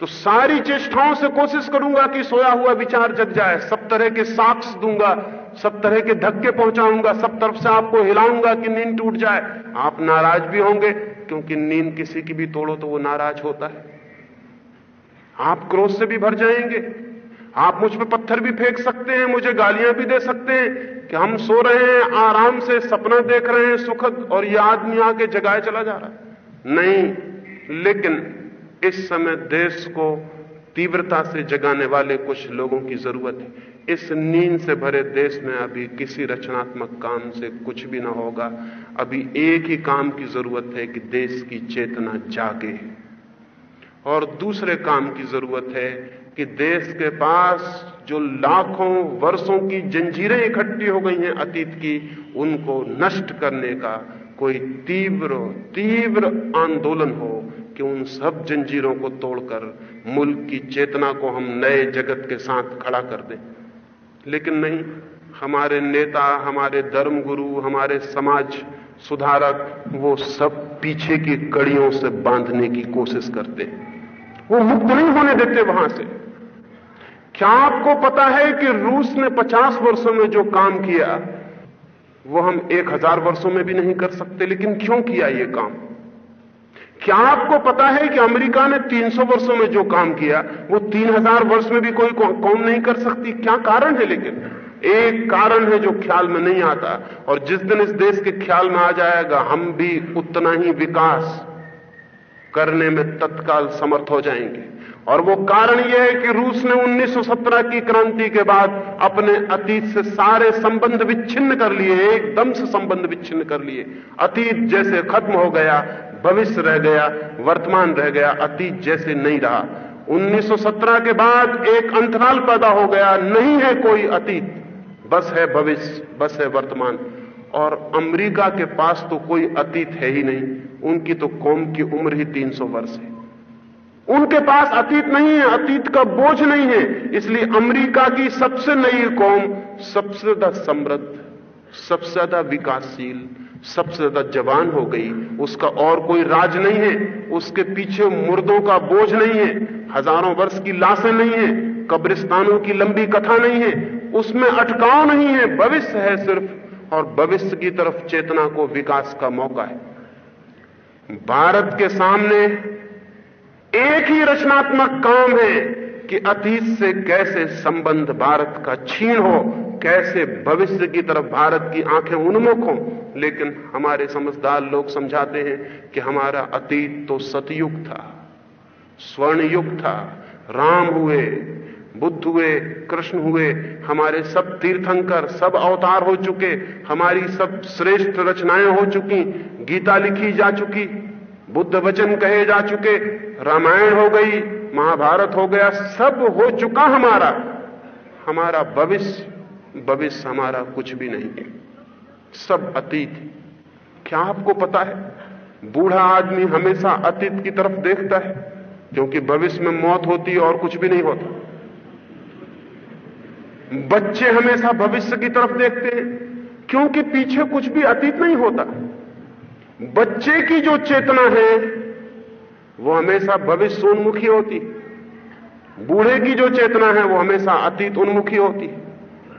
[SPEAKER 2] तो सारी चेष्टाओं से कोशिश करूँगा कि सोया हुआ विचार जग जाए। सब तरह के साक्ष दूँगा, सब तरह के धक्के पहुंचाऊँगा, सब तरफ़ से आपको हिलाऊँगा कि नींद टूट जाए। आप नाराज़ भी होंगे, क्योंकि नींद किसी की भी तोड़ो तो वो नाराज़ होता है। आप क्रोध से भी भर जाएँगे। आप मुझ पर पत्थर भी फेंक सकते हैं, मुझे गालियाँ भी दे सकते हैं कि हम सो रहे हैं, आराम से सपना देख रहे हैं, सुखद और यह आदमी आके जगाए चला जा रहा है। नहीं, लेकिन इस समय देश को तीव्रता से जगाने वाले कुछ लोगों की ज़रूरत है। इस नींद से भरे देश में अभी किसी रचनात्मक काम से कुछ भी ना होगा। अभी एक ही काम की ज़रूरत है कि देश की चेतना जागे। और दूसरे काम की ज़रूरत है कि देश के पास जो लाखों वर्षों की जंजीरें इकट्ठी हो गई हैं अतीत की, उनको नष्ट करने का कोई तीव्र तीव्र आंदोलन हो कि उन सब जंजीरों को तोड़कर मुल्क की चेतना को हम नए जगत के साथ खड़ा कर दें। लेकिन नहीं, हमारे नेता, हमारे धर्मगुरु, हमारे समाज सुधारक, वो सब पीछे की कड़ियों से बांधने की कोशिश करते हैं। वो मुक्त नहीं होने देते वहाँ से। क्या आपको पता है कि रूस ने 50 वर्षों में जो काम किया, वो हम एक हज़ार वर्षों में भी नहीं कर सकते, लेकिन क्यों किया ये काम? क्या आपको पता है कि अमेरिका ने 300 वर्षों में जो काम किया, वो 3000 वर्ष में भी कोई कौम नहीं कर सकती? क्या कारण है लेकिन? एक कारण है जो ख्याल में नहीं आता, और जिस दिन इस देश के ख्याल में आ जाएगा, हम भी उतना ही विकास करने में तत्काल समर्थ हो जाएँगे। और वो कारण यह है कि रूस ने 1917 की क्रांति के बाद अपने अतीत से सारे संबंध विच्छिन्न कर लिए, एकदम से संबंध विच्छिन्न कर लिए। अतीत जैसे खत्म हो गया, भविष्य रह गया, वर्तमान रह गया, अतीत जैसे नहीं रहा। 1917 के बाद एक अंतराल पैदा हो गया, नहीं है कोई अतीत, बस है भविष्य, बस है वर्तमान। और अमेरिका के पास तो कोई अतीत है ही नहीं, उनकी तो कौम की उम्र ही 300 वर्ष है। उनके पास अतीत नहीं है, अतीत का बोझ नहीं है। इसलिए अमेरिका की सबसे नई कौम, सबसे ज़्यादा समृद्ध, सबसे ज़्यादा विकासशील, सबसे ज़्यादा जवान हो गई। उसका और कोई राज नहीं है। उसके पीछे मुर्दों का बोझ नहीं है। हज़ारों वर्ष की लाशें नहीं है। कब्रिस्तानों की लंबी कथा नहीं है। उसमें अटकाव नहीं है। भविष्य है सिर्फ़। और भविष्य की तरफ़ चेतना को विकास का मौका है। भारत के सामने एक ही रचनात्मक काम है कि अतीत से कैसे संबंध भारत का छीन हो, कैसे भविष्य की तरफ़ भारत की आँखें उन्मुख हों। लेकिन हमारे समझदार लोग समझाते हैं कि हमारा अतीत तो सतयुग था स्वर्ण युग था, राम हुए, बुद्ध हुए, कृष्ण हुए, हमारे सब तीर्थंकर, सब अवतार हो चुके, हमारी सब श्रेष्ठ रचनाएँ हो चुकी, गीता लिखी जा चुकी बुद्ध वचन कहे जा चुके, रामायण हो गई, महाभारत हो गया, सब हो चुका हमारा। हमारा भविष्य भविष्य हमारा कुछ भी नहीं है। सब अतीत क्या आपको पता है? बूढ़ा आदमी हमेशा अतीत की तरफ़ देखता है, क्योंकि भविष्य में मौत होती है और कुछ भी नहीं होता। बच्चे हमेशा भविष्य की तरफ़ देखते हैं, क्योंकि पीछे कुछ भी अतीत नहीं होता। बच्चे की जो चेतना है, वो हमेशा भविष्य उन्मुखी होती बूढ़े की जो चेतना है, वो हमेशा अतीत उन्मुखी होती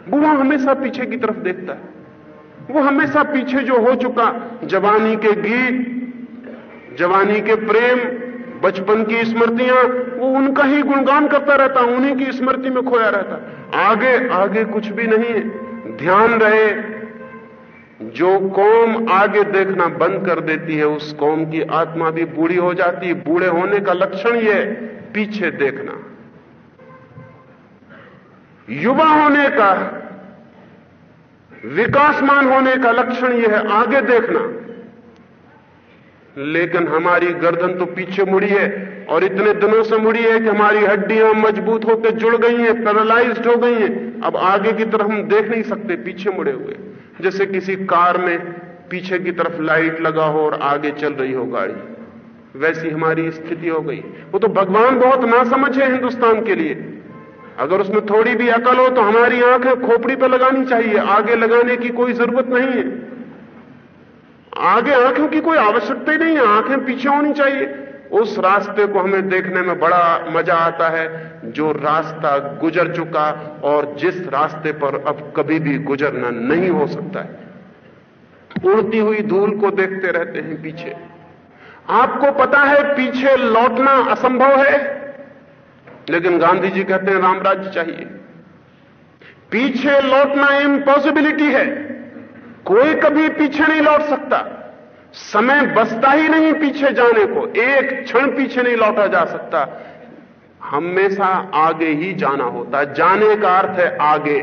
[SPEAKER 2] बूढ़ा हमेशा पीछे की तरफ़ देखता है। वो हमेशा पीछे जो हो चुका, जवानी के गीत, जवानी के प्रेम, बचपन की स्मृतियाँ, वो उनका ही गुणगान करता रहता, उन्हीं की स्मृति में खोया रहता। आगे आगे कुछ भी नहीं है। ध्यान रहे जो कौम आगे देखना बंद कर देती है, उस कौम की आत्मा भी बूढ़ी हो जाती है। बूढ़े होने का लक्षण यह पीछे देखना। युवा होने का, विकासमान होने का लक्षण यह है, आगे देखना। लेकिन हमारी गर्दन तो पीछे मुड़ी है, और इतने दिनों से मुड़ी है कि हमारी हड्डियाँ मज़बूत होकर जुड़ गई हैं, पैरालाइज्ड हो गई हैं। अब आगे की तरफ़ हम देख नहीं सकते, पीछे मुड़े हुए। जैसे किसी कार में पीछे की तरफ़ लाइट लगा हो और आगे चल रही हो गाड़ी। वैसी हमारी स्थिति हो गई। वो तो भगवान बहुत ना समझ हिंदुस्तान के लिए। अगर उसमें थोड़ी भी अकल हो तो हमारी आँखें खोपड़ी पर लगानी चाहिए। आगे लगाने की कोई ज़रूरत नहीं है। आगे आँखों की कोई आवश्यकता ही नहीं है। आँखें पीछे होनी चाहिए। उस रास्ते को हमें देखने में बड़ा मज़ा आता है, जो रास्ता गुजर चुका और जिस रास्ते पर अब कभी भी गुजरना नहीं हो सकता है। उड़ती हुई धूल को देखते रहते हैं पीछे। आपको पता है पीछे लौटना असंभव है? लेकिन गांधी जी कहते हैं रामराज्य चाहिए। पीछे लौटना इम्पॉसिबिलिटी है। कोई कभी पीछे नहीं लौट सकता। समय बसता ही नहीं पीछे जाने को। एक क्षण पीछे नहीं लौटा जा सकता। हमेशा आगे ही जाना होता। जाने का अर्थ है आगे।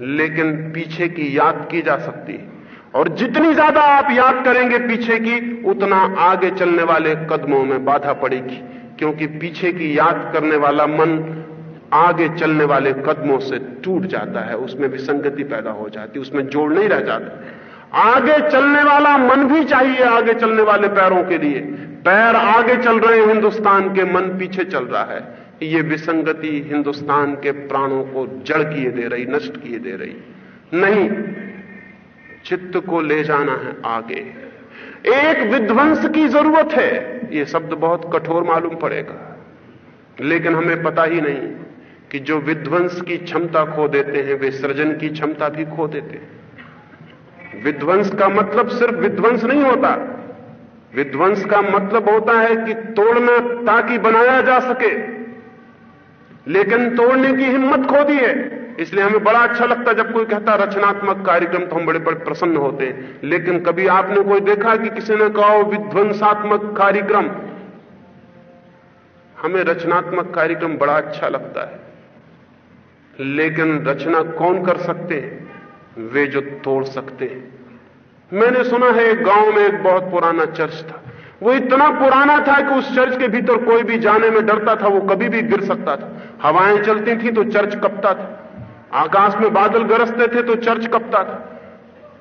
[SPEAKER 2] लेकिन पीछे की याद की जा सकती है। और जितनी ज़्यादा आप याद करेंगे पीछे की, उतना आगे चलने वाले कदमों में बाधा पड़ेगी। क्योंकि पीछे की याद करने वाला मन आगे चलने वाले कदमों से टूट जाता है। उसमें विसंगति पैदा हो जाती उसमें जोड़ नहीं रह जाता। आगे चलने वाला मन भी चाहिए आगे चलने वाले पैरों के लिए। पैर आगे चल रहे हैं हिंदुस्तान के, मन पीछे चल रहा है। ये विसंगति हिंदुस्तान के प्राणों को जड़ किए दे रही, नष्ट किए दे रही। नहीं, चित्त को ले जाना है आगे। एक विध्वंस की ज़रूरत है। यह शब्द बहुत कठोर मालूम पड़ेगा। लेकिन हमें पता ही नहीं कि जो विध्वंस की क्षमता खो देते हैं, वे सृजन की क्षमता भी खो देते हैं। विध्वंस का मतलब सिर्फ़ विध्वंस नहीं होता। विध्वंस का मतलब होता है कि तोड़ना ताकि बनाया जा सके। लेकिन तोड़ने की हिम्मत खो दी है। इसलिए हमें बड़ा अच्छा लगता है जब कोई कहता रचनात्मक कार्यक्रम तो हम बड़े बड़े प्रसन्न होते हैं। लेकिन कभी आपने कोई देखा कि किसी ने कहा विध्वंसात्मक कार्यक्रम? हमें रचनात्मक कार्यक्रम बड़ा अच्छा लगता है। लेकिन रचना कौन कर सकते हैं? वे जो तोड़ सकते हैं। मैंने सुना है एक गाँव में एक बहुत पुराना चर्च था। वो इतना पुराना था कि उस चर्च के भीतर कोई भी जाने में डरता था, वो कभी भी गिर सकता था। हवाएँ चलती थी तो चर्च कपता था। आकाश में बादल गरजते थे तो चर्च कपता था।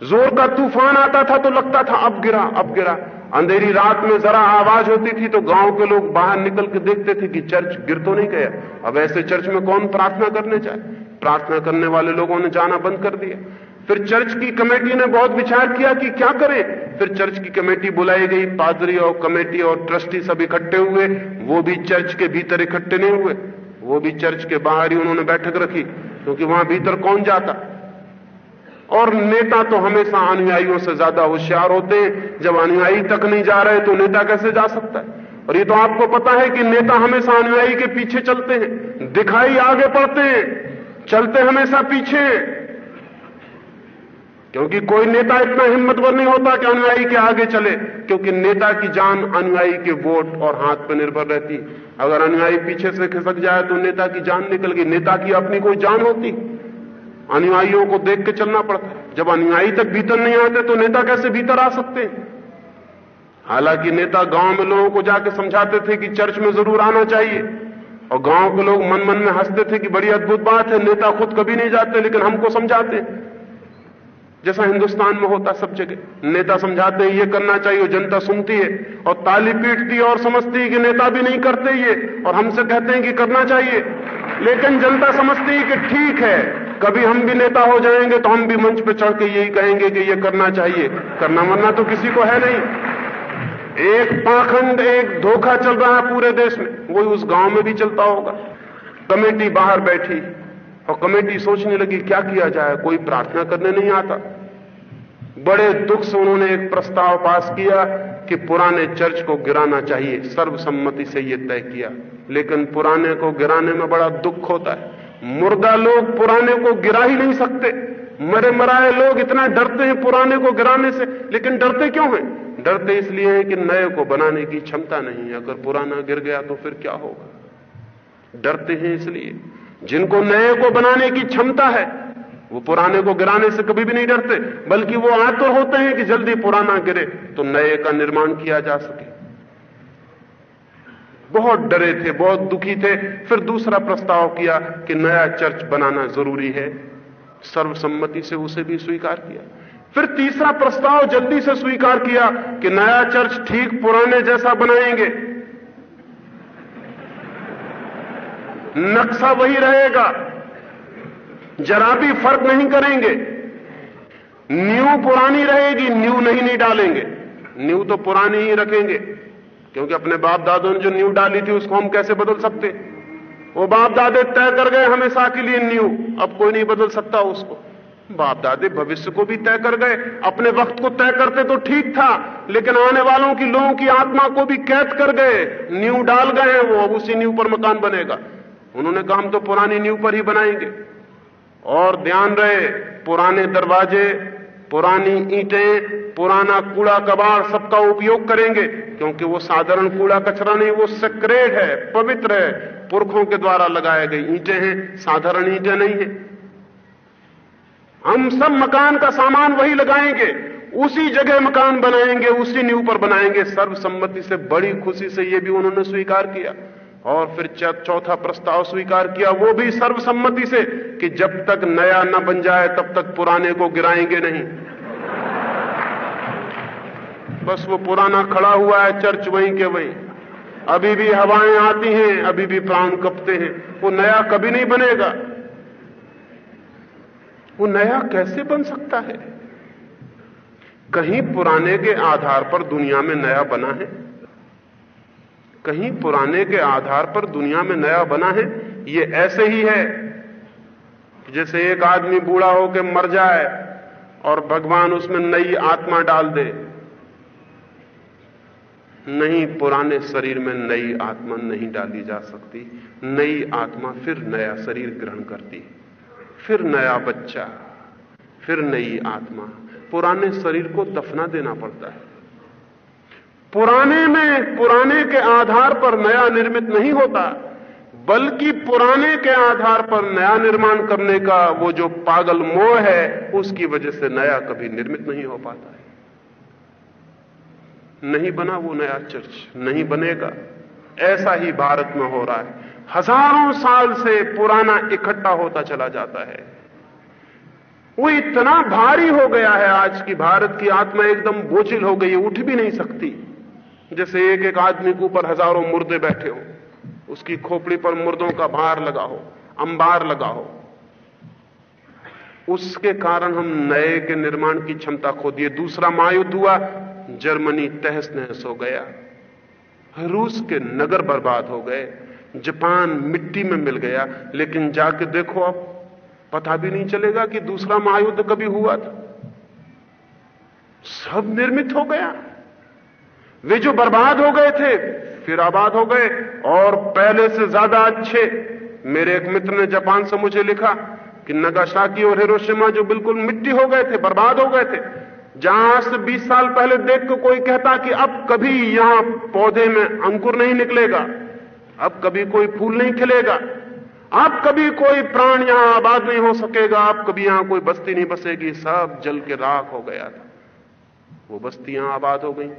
[SPEAKER 2] ज़ोर का तूफ़ान आता था तो लगता था, अब गिरा अब गिरा। अंधेरी रात में जरा आवाज़ होती थी तो गाँव के लोग बाहर निकल के देखते थे कि चर्च गिर तो नहीं गया। अब ऐसे चर्च में कौन प्रार्थना करने जाए? प्रार्थना करने वाले लोगों ने जाना बंद कर दिया। फिर चर्च की कमेटी ने बहुत विचार किया कि क्या करें? फिर चर्च की कमेटी बुलाई गई, पादरी और कमेटी और ट्रस्टी सब इकट्ठे हुए, वो भी चर्च के भीतर इकट्ठे नहीं हुए। वो भी चर्च के बाहर ही उन्होंने बैठक रखी, क्योंकि वहाँ भीतर कौन जाता? और नेता तो हमेशा अनुयायियों से ज़्यादा होशियार होते हैं। जब अनुयायी तक नहीं जा रहे तो नेता कैसे जा सकता है? और ये तो आपको पता है कि नेता हमेशा अनुयायी के पीछे चलते हैं, दिखाई आगे पड़ते हैं, चलते हमेशा पीछे क्योंकि कोई नेता इतना हिम्मतवर नहीं होता कि अनुयायी के आगे चले, क्योंकि नेता की जान अनुयायी के वोट और हाथ पर निर्भर रहती। अगर अनुयायी पीछे से खिसक जाए तो नेता की जान निकल गई। नेता की अपनी कोई जान होती। अनुयायियों को देख के चलना पड़ता। जब अनुयायी तक भीतर नहीं आते तो नेता कैसे भीतर आ सकते हालाँकि नेता गाँव में लोगों को जाके समझाते थे कि चर्च में ज़रूर आना चाहिए। और गाँव के लोग मन मन में हँसते थे कि बड़ी अद्भुत बात है, नेता खुद कभी नहीं जाते लेकिन हमको समझाते। जैसा हिंदुस्तान में होता सब जगह। नेता समझाते हैं, ये करना चाहिए जनता सुनती है। और ताली पीटती है, और समझती है कि नेता भी नहीं करते ये, और हमसे कहते हैं कि करना चाहिए। लेकिन जनता समझती है कि ठीक है, कभी हम भी नेता हो जाएँगे तो हम भी मंच पर चढ़ के यही कहेंगे कि ये करना चाहिए। करना वरना तो किसी को है नहीं। एक पाखंड, एक धोखा चल रहा है पूरे देश में। वही उस गाँव में भी चलता होगा। कमेटी बाहर बैठी, और कमेटी सोचने लगी, क्या किया जाए? कोई प्रार्थना करने नहीं आता। बड़े दुख से उन्होंने एक प्रस्ताव पास किया कि पुराने चर्च को गिराना चाहिए। सर्वसम्मति से यह तय किया। लेकिन पुराने को गिराने में बड़ा दुख होता है। मुर्दा लोग पुराने को गिरा ही नहीं सकते। मरे मराए लोग इतना डरते हैं पुराने को गिराने से। लेकिन डरते क्यों हैं? डरते इसलिए हैं कि नए को बनाने की क्षमता नहीं है। अगर पुराना गिर गया तो फिर क्या होगा? डरते हैं इसलिए। जिनको नए को बनाने की क्षमता है वो पुराने को गिराने से कभी भी नहीं डरते, बल्कि वो आतुर होते हैं कि जल्दी पुराना गिरे तो नए का निर्माण किया जा सके। बहुत डरे थे, बहुत दुखी थे, फिर दूसरा प्रस्ताव किया कि नया चर्च बनाना ज़रूरी है। सर्वसम्मति से उसे भी स्वीकार किया। फिर तीसरा प्रस्ताव जल्दी से स्वीकार किया कि नया चर्च ठीक पुराने जैसा बनाएँगे। नक्शा वही रहेगा। जरा भी फ़र्क नहीं करेंगे। न्यू पुरानी रहेगी, न्यू नहीं नहीं डालेंगे। न्यू तो पुरानी ही रखेंगे, क्योंकि अपने बाप दादों ने जो न्यू डाली थी, उसको हम कैसे बदल सकते? वो बाप दादे तय कर गए हमेशा के लिए न्यू, अब कोई नहीं बदल सकता उसको। बाप दादे भविष्य को भी तय कर गए, अपने वक्त को तय करते तो ठीक था, लेकिन आने वालों की लोगों की आत्मा को भी कैद कर गए, न्यू डाल गए वो, अब उसी न्यू पर मकान बनेगा। उन्होंने कहा, हम तो पुरानी न्यू पर ही बनाएँगे। और ध्यान रहे, पुराने दरवाजे, पुरानी ईंटें, पुराना कूड़ा कबाड़ सबका उपयोग करेंगे, क्योंकि वो साधारण कूड़ा कचरा नहीं, वो सक्रेट है, पवित्र है। पुरखों के द्वारा लगाए गई ईंटें हैं, साधारण ईंटें नहीं है। हम सब मकान का सामान वही लगाएँगे, उसी जगह मकान बनाएँगे, उसी नींव पर बनाएँगे। सर्वसम्मति से, बड़ी खुशी से यह भी उन्होंने स्वीकार किया। और फिर चौथा प्रस्ताव स्वीकार किया, वो भी सर्वसम्मति से कि जब तक नया न बन जाए, तब तक पुराने को गिराएँगे नहीं। बस वो पुराना खड़ा हुआ है, चर्च वहीं के वहीं। अभी भी हवाएँ आती हैं, अभी भी प्राण कपते हैं। वो नया कभी नहीं बनेगा। वो नया कैसे बन सकता है? कहीं पुराने के आधार पर दुनिया में नया बना है। कहीं पुराने के आधार पर दुनिया में नया बना है, ये ऐसे ही है। जैसे एक आदमी बूढ़ा होकर मर जाए और भगवान उसमें नई आत्मा डाल दे, नहीं पुराने शरीर में नई आत्मा नहीं डाली जा सकती, नई आत्मा फिर नया शरीर ग्रहण करती फिर नया बच्चा, फिर नई आत्मा। पुराने शरीर को दफना देना पड़ता है। पुराने में, पुराने के आधार पर नया निर्मित नहीं होता, बल्कि पुराने के आधार पर नया निर्माण करने का वो जो पागल मोह है, उसकी वजह से नया कभी निर्मित नहीं हो पाता है। नहीं बना वो नया चर्च, नहीं बनेगा। ऐसा ही भारत में हो रहा है। हज़ारों साल से पुराना इकट्ठा होता चला जाता है। वो इतना भारी हो गया है आज की भारत की आत्मा एकदम बोझिल हो गई, उठ भी नहीं सकती। जैसे एक एक आदमी के ऊपर हज़ारों मुर्दे बैठे हो, उसकी खोपड़ी पर मुर्दों का भार लगा हो, अंबार लगा हो। उसके कारण हम नए के निर्माण की क्षमता खो दिए। दूसरा महायुद्ध हुआ, जर्मनी तहस नहस हो गया। रूस के नगर बर्बाद हो गए, जापान मिट्टी में मिल गया। लेकिन जाके देखो अब पता भी नहीं चलेगा कि दूसरा महायुद्ध कभी हुआ था। सब निर्मित हो गया। वे जो बर्बाद हो गए थे, फिर आबाद हो गए और पहले से ज़्यादा अच्छे। मेरे एक मित्र ने जापान से मुझे लिखा कि नगाशाकी और हिरोशिमा जो बिल्कुल मिट्टी हो गए थे, बर्बाद हो गए थे। जहाँ से 20 साल पहले देख के कोई कहता कि अब कभी यहाँ पौधे में अंकुर नहीं निकलेगा, अब कभी कोई फूल नहीं खिलेगा, अब कभी कोई प्राण यहाँ आबाद नहीं हो सकेगा, अब कभी यहाँ कोई बस्ती नहीं बसेगी, सब जल के राख हो गया था। वो बस्तियाँ आबाद हो गई।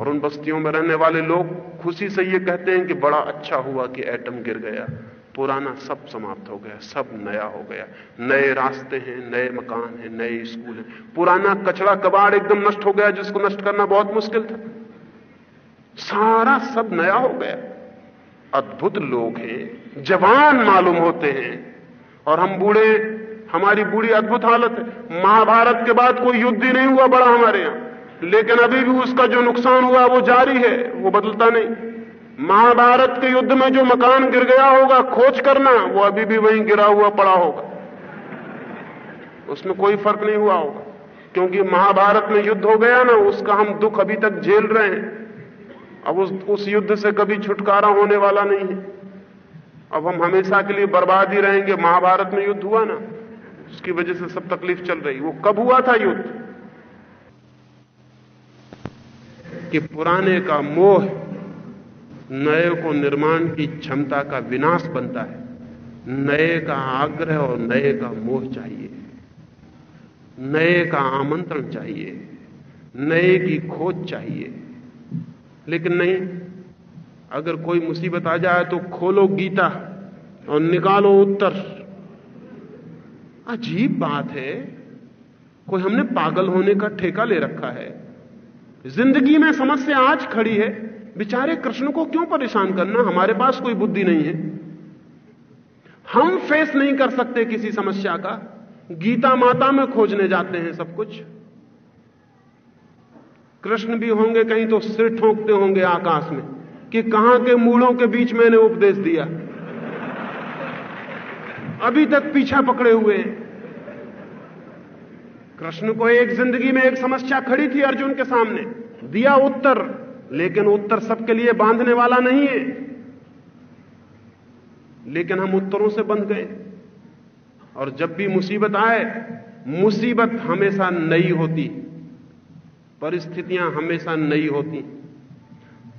[SPEAKER 2] और उन बस्तियों में रहने वाले लोग खुशी से ये कहते हैं कि बड़ा अच्छा हुआ कि एटम गिर गया। पुराना सब समाप्त हो गया, सब नया हो गया। नए रास्ते हैं, नए मकान हैं, नए स्कूल हैं। पुराना कचरा कबाड़ एकदम नष्ट हो गया, जिसको नष्ट करना बहुत मुश्किल था। सारा सब नया हो गया। अद्भुत लोग हैं, जवान मालूम होते हैं। और हम बूढ़े, हमारी बूढ़ी अद्भुत हालत है। महाभारत के बाद कोई युद्ध ही नहीं हुआ बड़ा हमारे यहाँ। लेकिन अभी भी उसका जो नुकसान हुआ, वो जारी है, वो बदलता नहीं। महाभारत के युद्ध में जो मकान गिर गया होगा, खोज करना, वो अभी भी वहीं गिरा हुआ पड़ा होगा। उसमें कोई फ़र्क नहीं हुआ होगा। क्योंकि महाभारत में युद्ध हो गया ना, उसका हम दुख अभी तक झेल रहे हैं। अब उस उस युद्ध से कभी छुटकारा होने वाला नहीं है। अब हम हमेशा के लिए बर्बाद ही रहेंगे। महाभारत में युद्ध हुआ ना, उसकी वजह से सब तकलीफ़ चल रही। वो कब हुआ था युद्ध? कि पुराने का मोह नए को निर्माण की क्षमता का विनाश बनता है। नए का आग्रह और नए का मोह चाहिए। नए का आमंत्रण चाहिए। नए की खोज चाहिए। लेकिन नहीं, अगर कोई मुसीबत आ जाए तो खोलो गीता और निकालो उत्तर। अजीब बात है, कोई हमने पागल होने का ठेका ले रखा है। ज़िंदगी में समस्या आज खड़ी है। बेचारे कृष्ण को क्यों परेशान करना? हमारे पास कोई बुद्धि नहीं है। हम फेस नहीं कर सकते किसी समस्या का। गीता माता में खोजने जाते हैं सब कुछ। कृष्ण भी होंगे, कहीं तो सिर ठोंकते होंगे आकाश में कि कहाँ के मूलों के बीच मैंने उपदेश दिया। अभी तक पीछा पकड़े हुए हैं। कृष्ण को एक ज़िंदगी में एक समस्या खड़ी थी अर्जुन के सामने। दिया उत्तर, लेकिन उत्तर सबके लिए बांधने वाला नहीं है। लेकिन हम उत्तरों से बंध गए। और जब भी मुसीबत आए, मुसीबत हमेशा नई होती। परिस्थितियाँ हमेशा नई होती।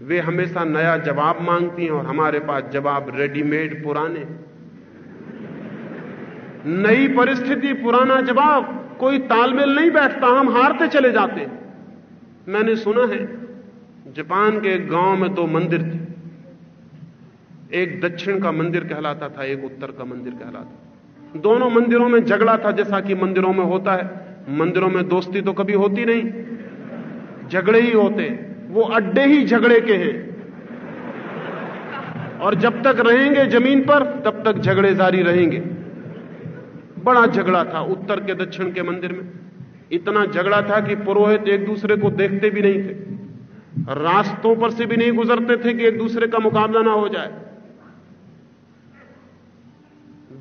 [SPEAKER 2] वे हमेशा नया जवाब मांगती हैं और हमारे पास जवाब रेडीमेड पुराने। नई परिस्थिति, पुराना जवाब। कोई तालमेल नहीं बैठता, हम हारते चले जाते। मैंने सुना है, जापान के एक गाँव में दो मंदिर थे। एक दक्षिण का मंदिर कहलाता था, एक उत्तर का मंदिर कहलाता दोनों मंदिरों में झगड़ा था, जैसा कि मंदिरों में होता है। मंदिरों में दोस्ती तो कभी होती नहीं। झगड़े ही होते वो अड्डे ही झगड़े के हैं। और जब तक रहेंगे ज़मीन पर, तब तक झगड़े जारी रहेंगे। बड़ा झगड़ा था उत्तर के दक्षिण के मंदिर में। इतना झगड़ा था कि पुरोहित एक दूसरे को देखते भी नहीं थे। रास्तों पर से भी नहीं गुजरते थे कि एक दूसरे का मुकाबला ना हो जाए।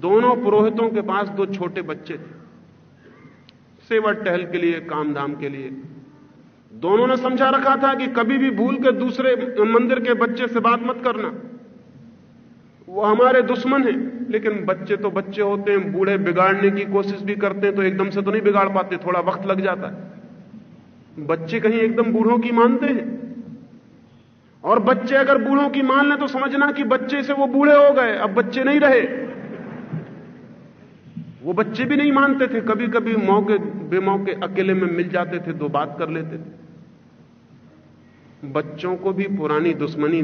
[SPEAKER 2] दोनों पुरोहितों के पास दो छोटे बच्चे थे। सेवा टहल के लिए काम धाम के लिए। दोनों ने समझा रखा था कि कभी भी भूल के दूसरे मंदिर के बच्चे से बात मत करना। वो हमारे दुश्मन हैं। लेकिन बच्चे तो बच्चे होते हैं, बूढ़े बिगाड़ने की कोशिश भी करते हैं तो एकदम से तो नहीं बिगाड़ पाते, थोड़ा वक्त लग जाता है। बच्चे कहीं एकदम बूढ़ों की मानते हैं। और बच्चे अगर बूढ़ों की मान लें तो समझना कि बच्चे से वो बूढ़े हो गए, अब बच्चे नहीं रहे। वो बच्चे भी नहीं मानते थे कभी कभी मौके, बेमौके अकेले में मिल जाते थे, दो बात कर लेते थे। बच्चों को भी पुरानी दुश्मनी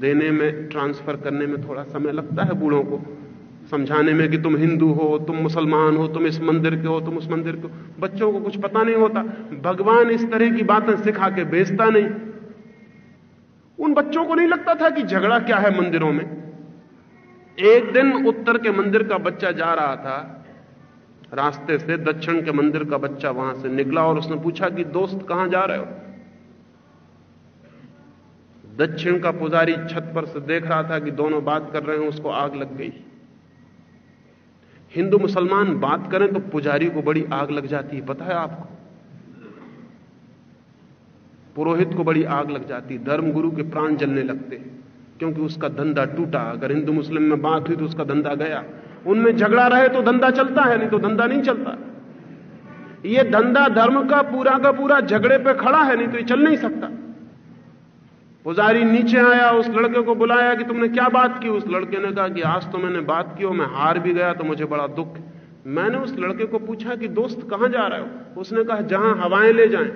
[SPEAKER 2] देने में ट्रांसफ़र करने में थोड़ा समय लगता है बूढ़ों को। समझाने में कि तुम हिंदू हो, तुम मुसलमान हो, तुम इस मंदिर के हो, तुम उस मंदिर के हो। बच्चों को कुछ पता नहीं होता। भगवान इस तरह की बातें सिखा के बेचता नहीं। उन बच्चों को नहीं लगता था कि झगड़ा क्या है मंदिरों में। एक दिन उत्तर के मंदिर का बच्चा जा रहा था। रास्ते से दक्षिण के मंदिर का बच्चा वहाँ से निकला और उसने पूछा कि, दोस्त, कहाँ जा रहे हो? दक्षिण का पुजारी छत पर से देख रहा था कि दोनों बात कर रहे हैं, उसको आग लग गई। हिंदू मुसलमान बात करें तो पुजारी को बड़ी आग लग जाती है, पता है आपको? पुरोहित को बड़ी आग लग जाती धर्म गुरु के प्राण जलने लगते क्योंकि उसका धंधा टूटा। अगर हिंदू मुस्लिम में बात हुई तो उसका धंधा गया। उनमें झगड़ा रहे तो धंधा चलता है, नहीं तो धंधा नहीं चलता। ये धंधा धर्म का पूरा का पूरा झगड़े पे खड़ा है, नहीं तो ये चल नहीं सकता। पुजारी नीचे आया, उस लड़के को बुलाया कि तुमने क्या बात की? उस लड़के ने कहा कि आज तो मैंने बात की और मैं हार भी गया तो मुझे बड़ा दुख। मैंने उस लड़के को पूछा कि दोस्त कहाँ जा रहे हो? उसने कहा, जहाँ हवाएँ ले जाएँ।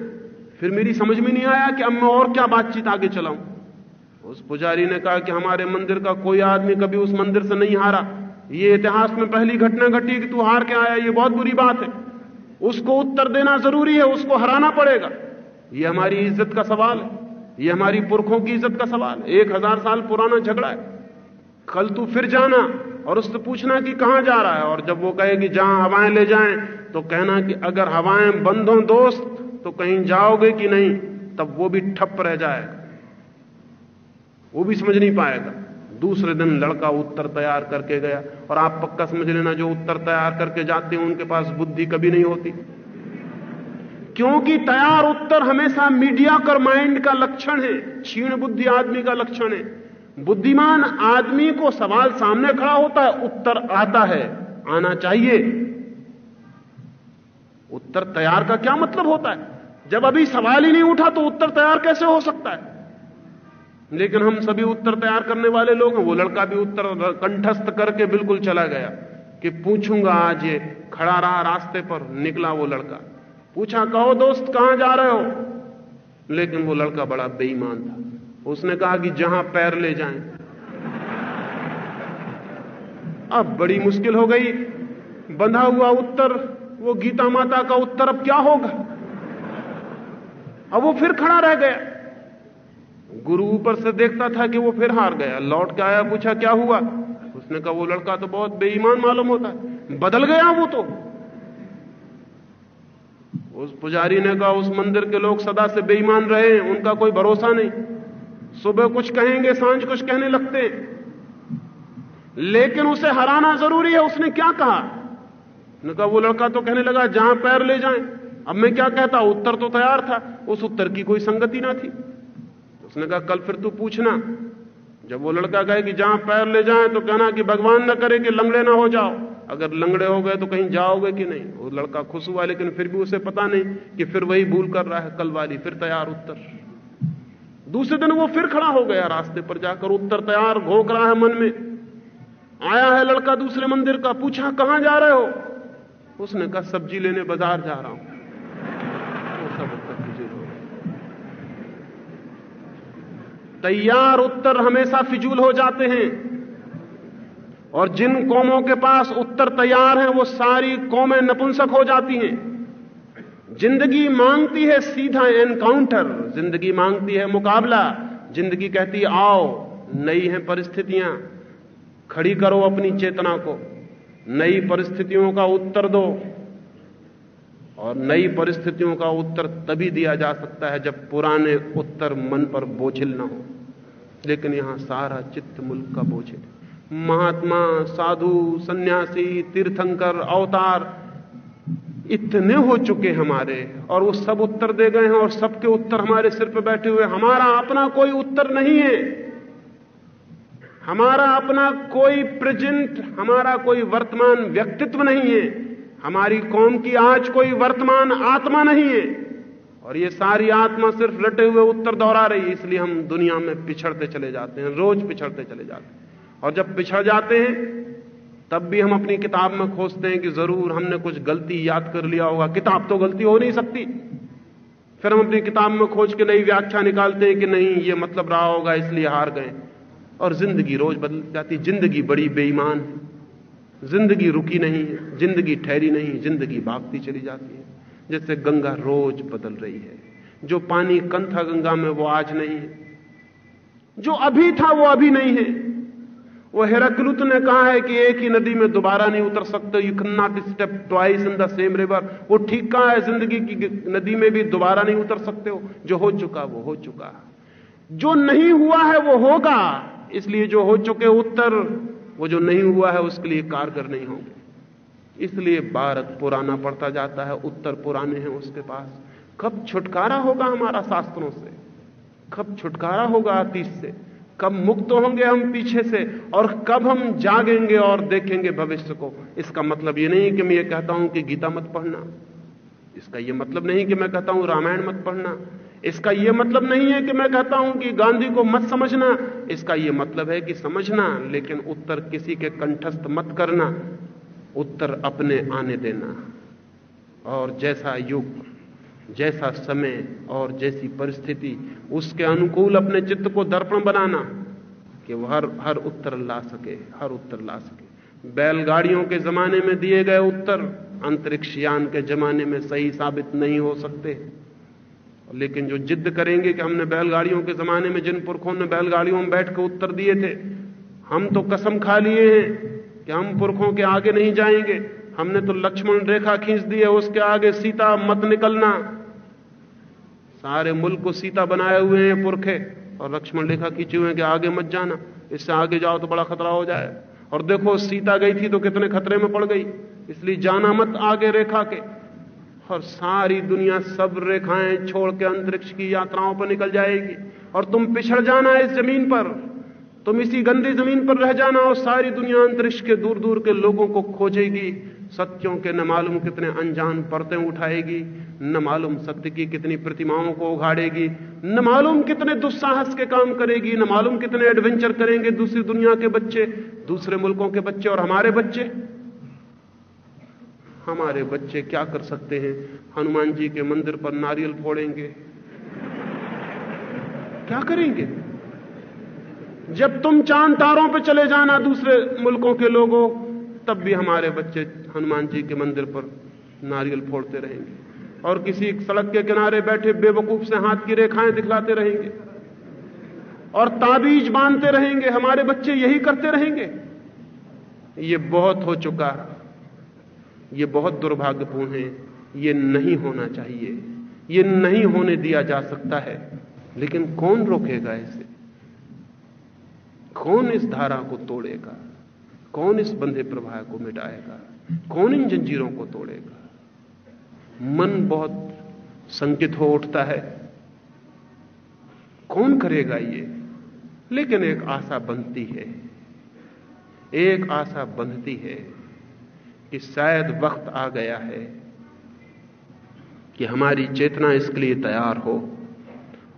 [SPEAKER 2] फिर मेरी समझ में नहीं आया कि अब मैं और क्या बातचीत आगे चलाऊं। उस पुजारी ने कहा कि हमारे मंदिर का कोई आदमी कभी उस मंदिर से नहीं हारा। ये इतिहास में पहली घटना घटी कि तू हार के आया, ये बहुत बुरी बात है। उसको उत्तर देना ज़रूरी है, उसको हराना पड़ेगा। ये हमारी इज़्ज़त का सवाल है। ये हमारी पुरखों की इज़्ज़त का सवाल एक हज़ार साल पुराना झगड़ा है। कल तू फिर जाना और उससे पूछना कि कहाँ जा रहा है। और जब वो कहे कि जहाँ हवाएँ ले जाएँ तो कहना कि अगर हवाएँ बंद हो दोस्त तो कहीं जाओगे कि नहीं, तब वो भी ठप रह जाएगा। वो भी समझ नहीं पाएगा। दूसरे दिन लड़का उत्तर तैयार करके गया। और आप पक्का समझ लेना, जो उत्तर तैयार करके जाते हैं, उनके पास बुद्धि कभी नहीं होती। क्योंकि तैयार उत्तर हमेशा मीडिया कर माइंड का लक्षण है, क्षीण बुद्धि आदमी का लक्षण है। बुद्धिमान आदमी को सवाल सामने खड़ा होता है, उत्तर आता है, आना चाहिए। उत्तर तैयार का क्या मतलब होता है? जब अभी सवाल ही नहीं उठा तो उत्तर तैयार कैसे हो सकता है? लेकिन हम सभी उत्तर तैयार करने वाले लोग हैं, वो लड़का भी उत्तर कंठस्थ करके बिल्कुल चला गया कि पूछूँगा आज ये खड़ा रहा रास्ते पर, निकला वो लड़का। पूछा, कहो, दोस्त, कहाँ जा रहे हो? लेकिन वो लड़का बड़ा बेईमान था। उसने कहा कि जहाँ पैर ले जाएँ। अब बड़ी मुश्किल हो गई। बंधा हुआ उत्तर, वो गीता माता का उत्तर अब क्या होगा? अब वो फिर खड़ा रह गया। गुरु ऊपर से देखता था कि वो फिर हार गया। लौट के आया, पूछा, क्या हुआ? उसने कहा, वो लड़का तो बहुत बेईमान मालूम होता है। बदल गया वो तो। उस पुजारी ने कहा, उस मंदिर के लोग सदा से बेईमान रहे हैं, उनका कोई भरोसा नहीं। सुबह कुछ कहेंगे, साँझ कुछ कहने लगते हैं। लेकिन उसे हराना ज़रूरी है, उसने क्या कहा? ने कहा, वो लड़का तो कहने लगा, जहाँ पैर ले जाएँ। अब मैं क्या कहता, उत्तर तो तैयार था, उस उत्तर की कोई संगति ना थी। उसने कहा, कल फिर तू पूछना, जब वो लड़का कहे कि जहाँ पैर ले जाए तो कहना कि भगवान न करे कि लंगड़े ना हो जाओ। अगर लंगड़े हो गए तो कहीं जाओगे कि नहीं? वो लड़का खुश हुआ, लेकिन फिर भी उसे पता नहीं कि फिर वही भूल कर रहा है, कल वाली फिर तैयार उत्तर। दूसरे दिन वो फिर खड़ा हो गया रास्ते पर जाकर, उत्तर तैयार, घोक रहा है मन में। आया है लड़का दूसरे मंदिर का, पूछा, कहाँ जा रहे हो? उसने कहा, सब्ज़ी लेने बाज़ार जा रहा हूँ। तैयार उत्तर हमेशा फिजूल हो जाते हैं। और जिन कौमों के पास उत्तर तैयार हैं, वो सारी कौमें नपुंसक हो जाती हैं। ज़िंदगी मांगती है सीधा एनकाउंटर, ज़िंदगी मांगती है मुकाबला। ज़िंदगी कहती है, आओ, नई हैं परिस्थितियाँ, खड़ी करो अपनी चेतना को। नई परिस्थितियों का उत्तर दो। और नई परिस्थितियों का उत्तर तभी दिया जा सकता है जब पुराने उत्तर मन पर बोझिल ना हो। लेकिन यहाँ सारा चित्त मुल्क का बोझिल महात्मा, साधु, सन्यासी, तीर्थंकर, अवतार इतने हो चुके हमारे और वो सब उत्तर दे गए हैं और सबके उत्तर हमारे सिर पर बैठे हुए। हमारा अपना कोई उत्तर नहीं है। हमारा अपना कोई प्रेजेंट हमारा कोई वर्तमान व्यक्तित्व नहीं है। हमारी कौम की आज कोई वर्तमान आत्मा नहीं है। और ये सारी आत्मा सिर्फ़ लटे हुए उत्तर दोहरा रही है, इसलिए हम दुनिया में पिछड़ते चले जाते हैं, रोज पिछड़ते चले जाते हैं। और जब पिछड़ जाते हैं, तब भी हम अपनी किताब में खोजते हैं कि ज़रूर हमने कुछ गलती याद कर लिया होगा। किताब तो गलती हो नहीं सकती। फिर हम अपनी किताब में खोज के नई व्याख्या निकालते हैं कि नहीं, ये मतलब रहा होगा, इसलिए हार गए। और ज़िंदगी रोज बदल जाती ज़िंदगी बड़ी बेईमान है। ज़िंदगी रुकी नहीं है। ज़िंदगी ठहरी नहीं ज़िंदगी भागती चली जाती है। जैसे गंगा रोज बदल रही है। जो पानी कन था गंगा में वो आज नहीं है। जो अभी था वो अभी नहीं है। वो हेराक्लुत ने कहा है कि एक ही नदी में दोबारा नहीं उतर सकते you can not step twice in the same river वो ठीक कहा है ज़िंदगी की नदी में भी दोबारा नहीं उतर सकते हो। जो हो चुका, वो हो चुका। जो नहीं हुआ है, वो होगा। इसलिए जो हो चुके उत्तर। वो जो नहीं हुआ है, उसके लिए कारगर नहीं होंगे। इसलिए भारत पुराना पड़ता जाता है, उत्तर पुराने हैं उसके पास। कब छुटकारा होगा हमारा शास्त्रों से? कब छुटकारा होगा अतीत से? कब मुक्त होंगे हम पीछे से और कब हम जागेंगे और देखेंगे भविष्य को। इसका मतलब यह नहीं कि मैं ये कहता हूँ कि गीता मत पढ़ना। इसका यह मतलब नहीं कि मैं कहता हूँ रामायण मत पढ़ना। इसका यह मतलब नहीं है कि मैं कहता हूँ कि गांधी को मत समझना। इसका यह मतलब है कि समझना, लेकिन उत्तर किसी के कंठस्थ मत करना। उत्तर अपने आने देना। और जैसा युग जैसा समय और जैसी परिस्थिति, उसके अनुकूल अपने चित्त को दर्पण बनाना कि वह हर हर उत्तर ला सके, हर उत्तर ला सके। बैलगाड़ियों के जमाने में दिए गए उत्तर अंतरिक्ष यान के जमाने में सही साबित नहीं हो सकते। लेकिन जो जिद करेंगे कि हमने बैलगाड़ियों के जमाने में जिन पुरखों ने बैलगाड़ियों में बैठ कर उत्तर दिए थे, हम तो कसम खा लिए हैं कि हम पुरखों के आगे नहीं जाएँगे। हमने तो लक्ष्मण रेखा खींच दी है, उसके आगे सीता मत निकलना। सारे मुल्क को सीता बनाए हुए हैं पुरखे। और लक्ष्मण रेखा खींचे हुए हैं कि आगे मत जाना, इससे आगे जाओ तो बड़ा खतरा हो जाए। और देखो, सीता गई थी तो कितने खतरे में पड़ गई। इसलिए जाना मत आगे रेखा के। और सारी दुनिया सब रेखाएँ छोड़ के अंतरिक्ष की यात्राओं पर निकल जाएगी। और तुम पिछड़ जाना इस ज़मीन पर। तुम इसी गंदी ज़मीन पर रह जाना और सारी दुनिया अंतरिक्ष के दूर दूर के लोगों को खोजेगी। सत्यों के न मालूम कितने अनजान परतें उठाएगी। न मालूम सत्य की कितनी प्रतिमाओं को उघाड़ेगी न मालूम कितने दुस्साहस के काम करेगी, न मालूम कितने एडवेंचर करेंगे दूसरी दुनिया के बच्चे, दूसरे मुल्कों के बच्चे और हमारे बच्चे। हमारे बच्चे क्या कर सकते हैं? हनुमान जी के मंदिर पर नारियल फोड़ेंगे। क्या करेंगे? जब तुम चाँद तारों पर चले जाना दूसरे मुल्कों के लोगों, तब भी हमारे बच्चे हनुमान जी के मंदिर पर नारियल फोड़ते रहेंगे। और किसी सड़क के किनारे बैठे बेवकूफ़ से हाथ की रेखाएँ दिखलाते रहेंगे और ताबीज बांधते रहेंगे। हमारे बच्चे यही करते रहेंगे। ये बहुत हो चुका ये बहुत दुर्भाग्यपूर्ण है। ये नहीं होना चाहिए। ये नहीं होने दिया जा सकता है। लेकिन कौन रोकेगा इसे? कौन इस धारा को तोड़ेगा? कौन इस बंधे प्रवाह को मिटाएगा? कौन इन जंजीरों को तोड़ेगा? मन बहुत संकित हो उठता है। कौन करेगा ये? लेकिन एक आशा बनती है। एक आशा बंधती है कि शायद वक्त आ गया है कि हमारी चेतना इसके लिए तैयार हो।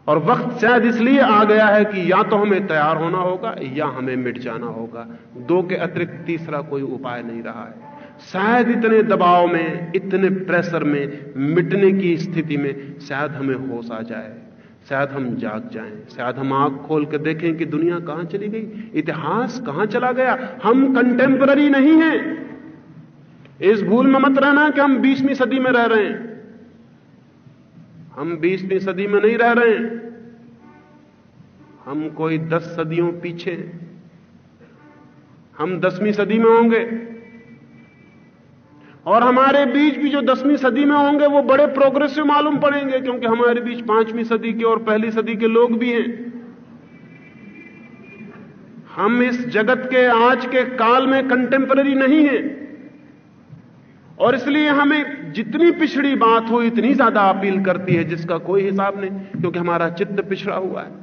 [SPEAKER 2] और वक्त शायद इसलिए आ गया है कि या तो हमें तैयार होना होगा या हमें मिट जाना होगा। दो के अतिरिक्त तीसरा कोई उपाय नहीं रहा है। शायद इतने दबाव में, इतने प्रेशर में, मिटने की स्थिति में शायद हमें होश आ जाए, शायद हम जाग जाएँ, शायद हम आँख खोल कर देखें कि दुनिया कहाँ चली गई, इतिहास कहाँ चला गया, हम कंटेम्पररी नहीं हैं। इस भूल में मत रहना कि हम बीसवीं सदी में रह रहे हैं। हम बीसवीं सदी में नहीं रह रहे हैं। हम कोई दस सदियों पीछे हम दसवीं सदी में होंगे। और हमारे बीच भी जो दसवीं सदी में होंगे, वो बड़े प्रोग्रेसिव मालूम पड़ेंगे, क्योंकि हमारे बीच पांचवीं सदी के और पहली सदी के लोग भी हैं। हम इस जगत के, आज के काल में कंटेम्पररी नहीं हैं। और इसलिए हमें जितनी पिछड़ी बात हो, इतनी ज़्यादा अपील करती है, जिसका कोई हिसाब नहीं, क्योंकि हमारा चित्त पिछड़ा हुआ है।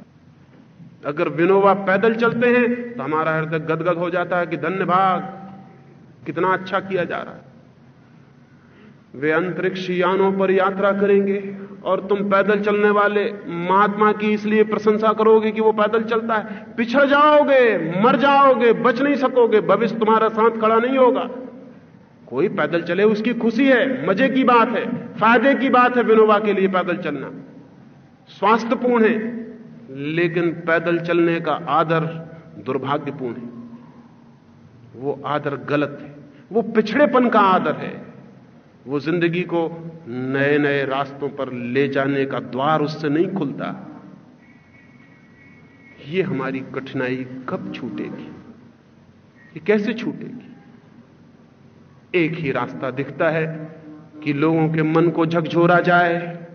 [SPEAKER 2] अगर विनोवा पैदल चलते हैं तो हमारा हृदय गदगद हो जाता है कि धन्यवाद, कितना अच्छा किया जा रहा है। वे अंतरिक्ष यानों पर यात्रा करेंगे और तुम पैदल चलने वाले महात्मा की इसलिए प्रशंसा करोगे कि वो पैदल चलता है। पिछड़ जाओगे, मर जाओगे, बच नहीं सकोगे, भविष्य तुम्हारा साथ खड़ा नहीं होगा। कोई पैदल चले उसकी खुशी है, मज़े की बात है, फ़ायदे की बात है विनोबा के लिए पैदल चलना। स्वास्थ्यपूर्ण है, लेकिन पैदल चलने का आदर दुर्भाग्यपूर्ण है। वो आदर गलत है, वो पिछड़ेपन का आदर है। वो ज़िंदगी को नए नए रास्तों पर ले जाने का द्वार उससे नहीं खुलता। ये हमारी कठिनाई कब छूटेगी? ये कैसे छूटेगी? एक ही रास्ता दिखता है कि लोगों के मन को झकझोरा जाए,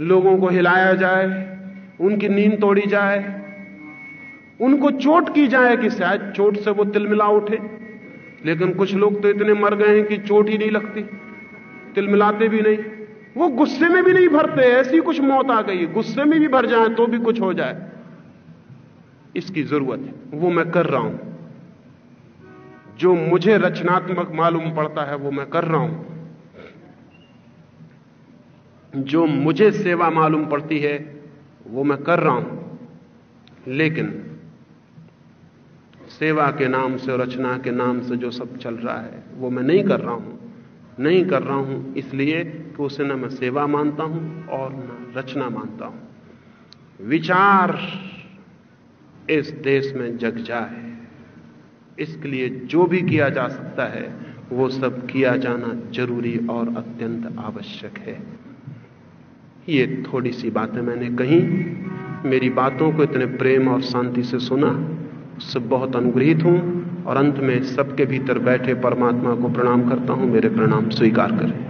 [SPEAKER 2] लोगों को हिलाया जाए, उनकी नींद तोड़ी जाए, उनको चोट की जाए कि शायद चोट से वो तिलमिला उठे। लेकिन कुछ लोग तो इतने मर गए हैं कि चोट ही नहीं लगती, तिलमिलाते भी नहीं। वो गुस्से में भी नहीं भरते, ऐसी कुछ मौत आ गई। गुस्से में भी भर जाए तो भी कुछ हो जाए। इसकी ज़रूरत है, वो मैं कर रहा हूँ। जो मुझे रचनात्मक मालूम पड़ता है, वो मैं कर रहा हूँ। जो मुझे सेवा मालूम पड़ती है, वो मैं कर रहा हूँ। लेकिन सेवा के नाम से रचना के नाम से जो सब चल रहा है, वो मैं नहीं कर रहा हूँ। नहीं कर रहा हूँ इसलिए कि उसे न मैं सेवा मानता हूँ और न रचना मानता हूँ। विचार इस देश में जग जाए। इसके लिए जो भी किया जा सकता है, वो सब किया जाना ज़रूरी और अत्यंत आवश्यक है। ये थोड़ी सी बातें मैंने कही, मेरी बातों को इतने प्रेम और शांति से सुना उससे बहुत अनुग्रहित हूँ और अंत में सबके भीतर बैठे परमात्मा को प्रणाम करता हूँ। मेरे प्रणाम स्वीकार करें।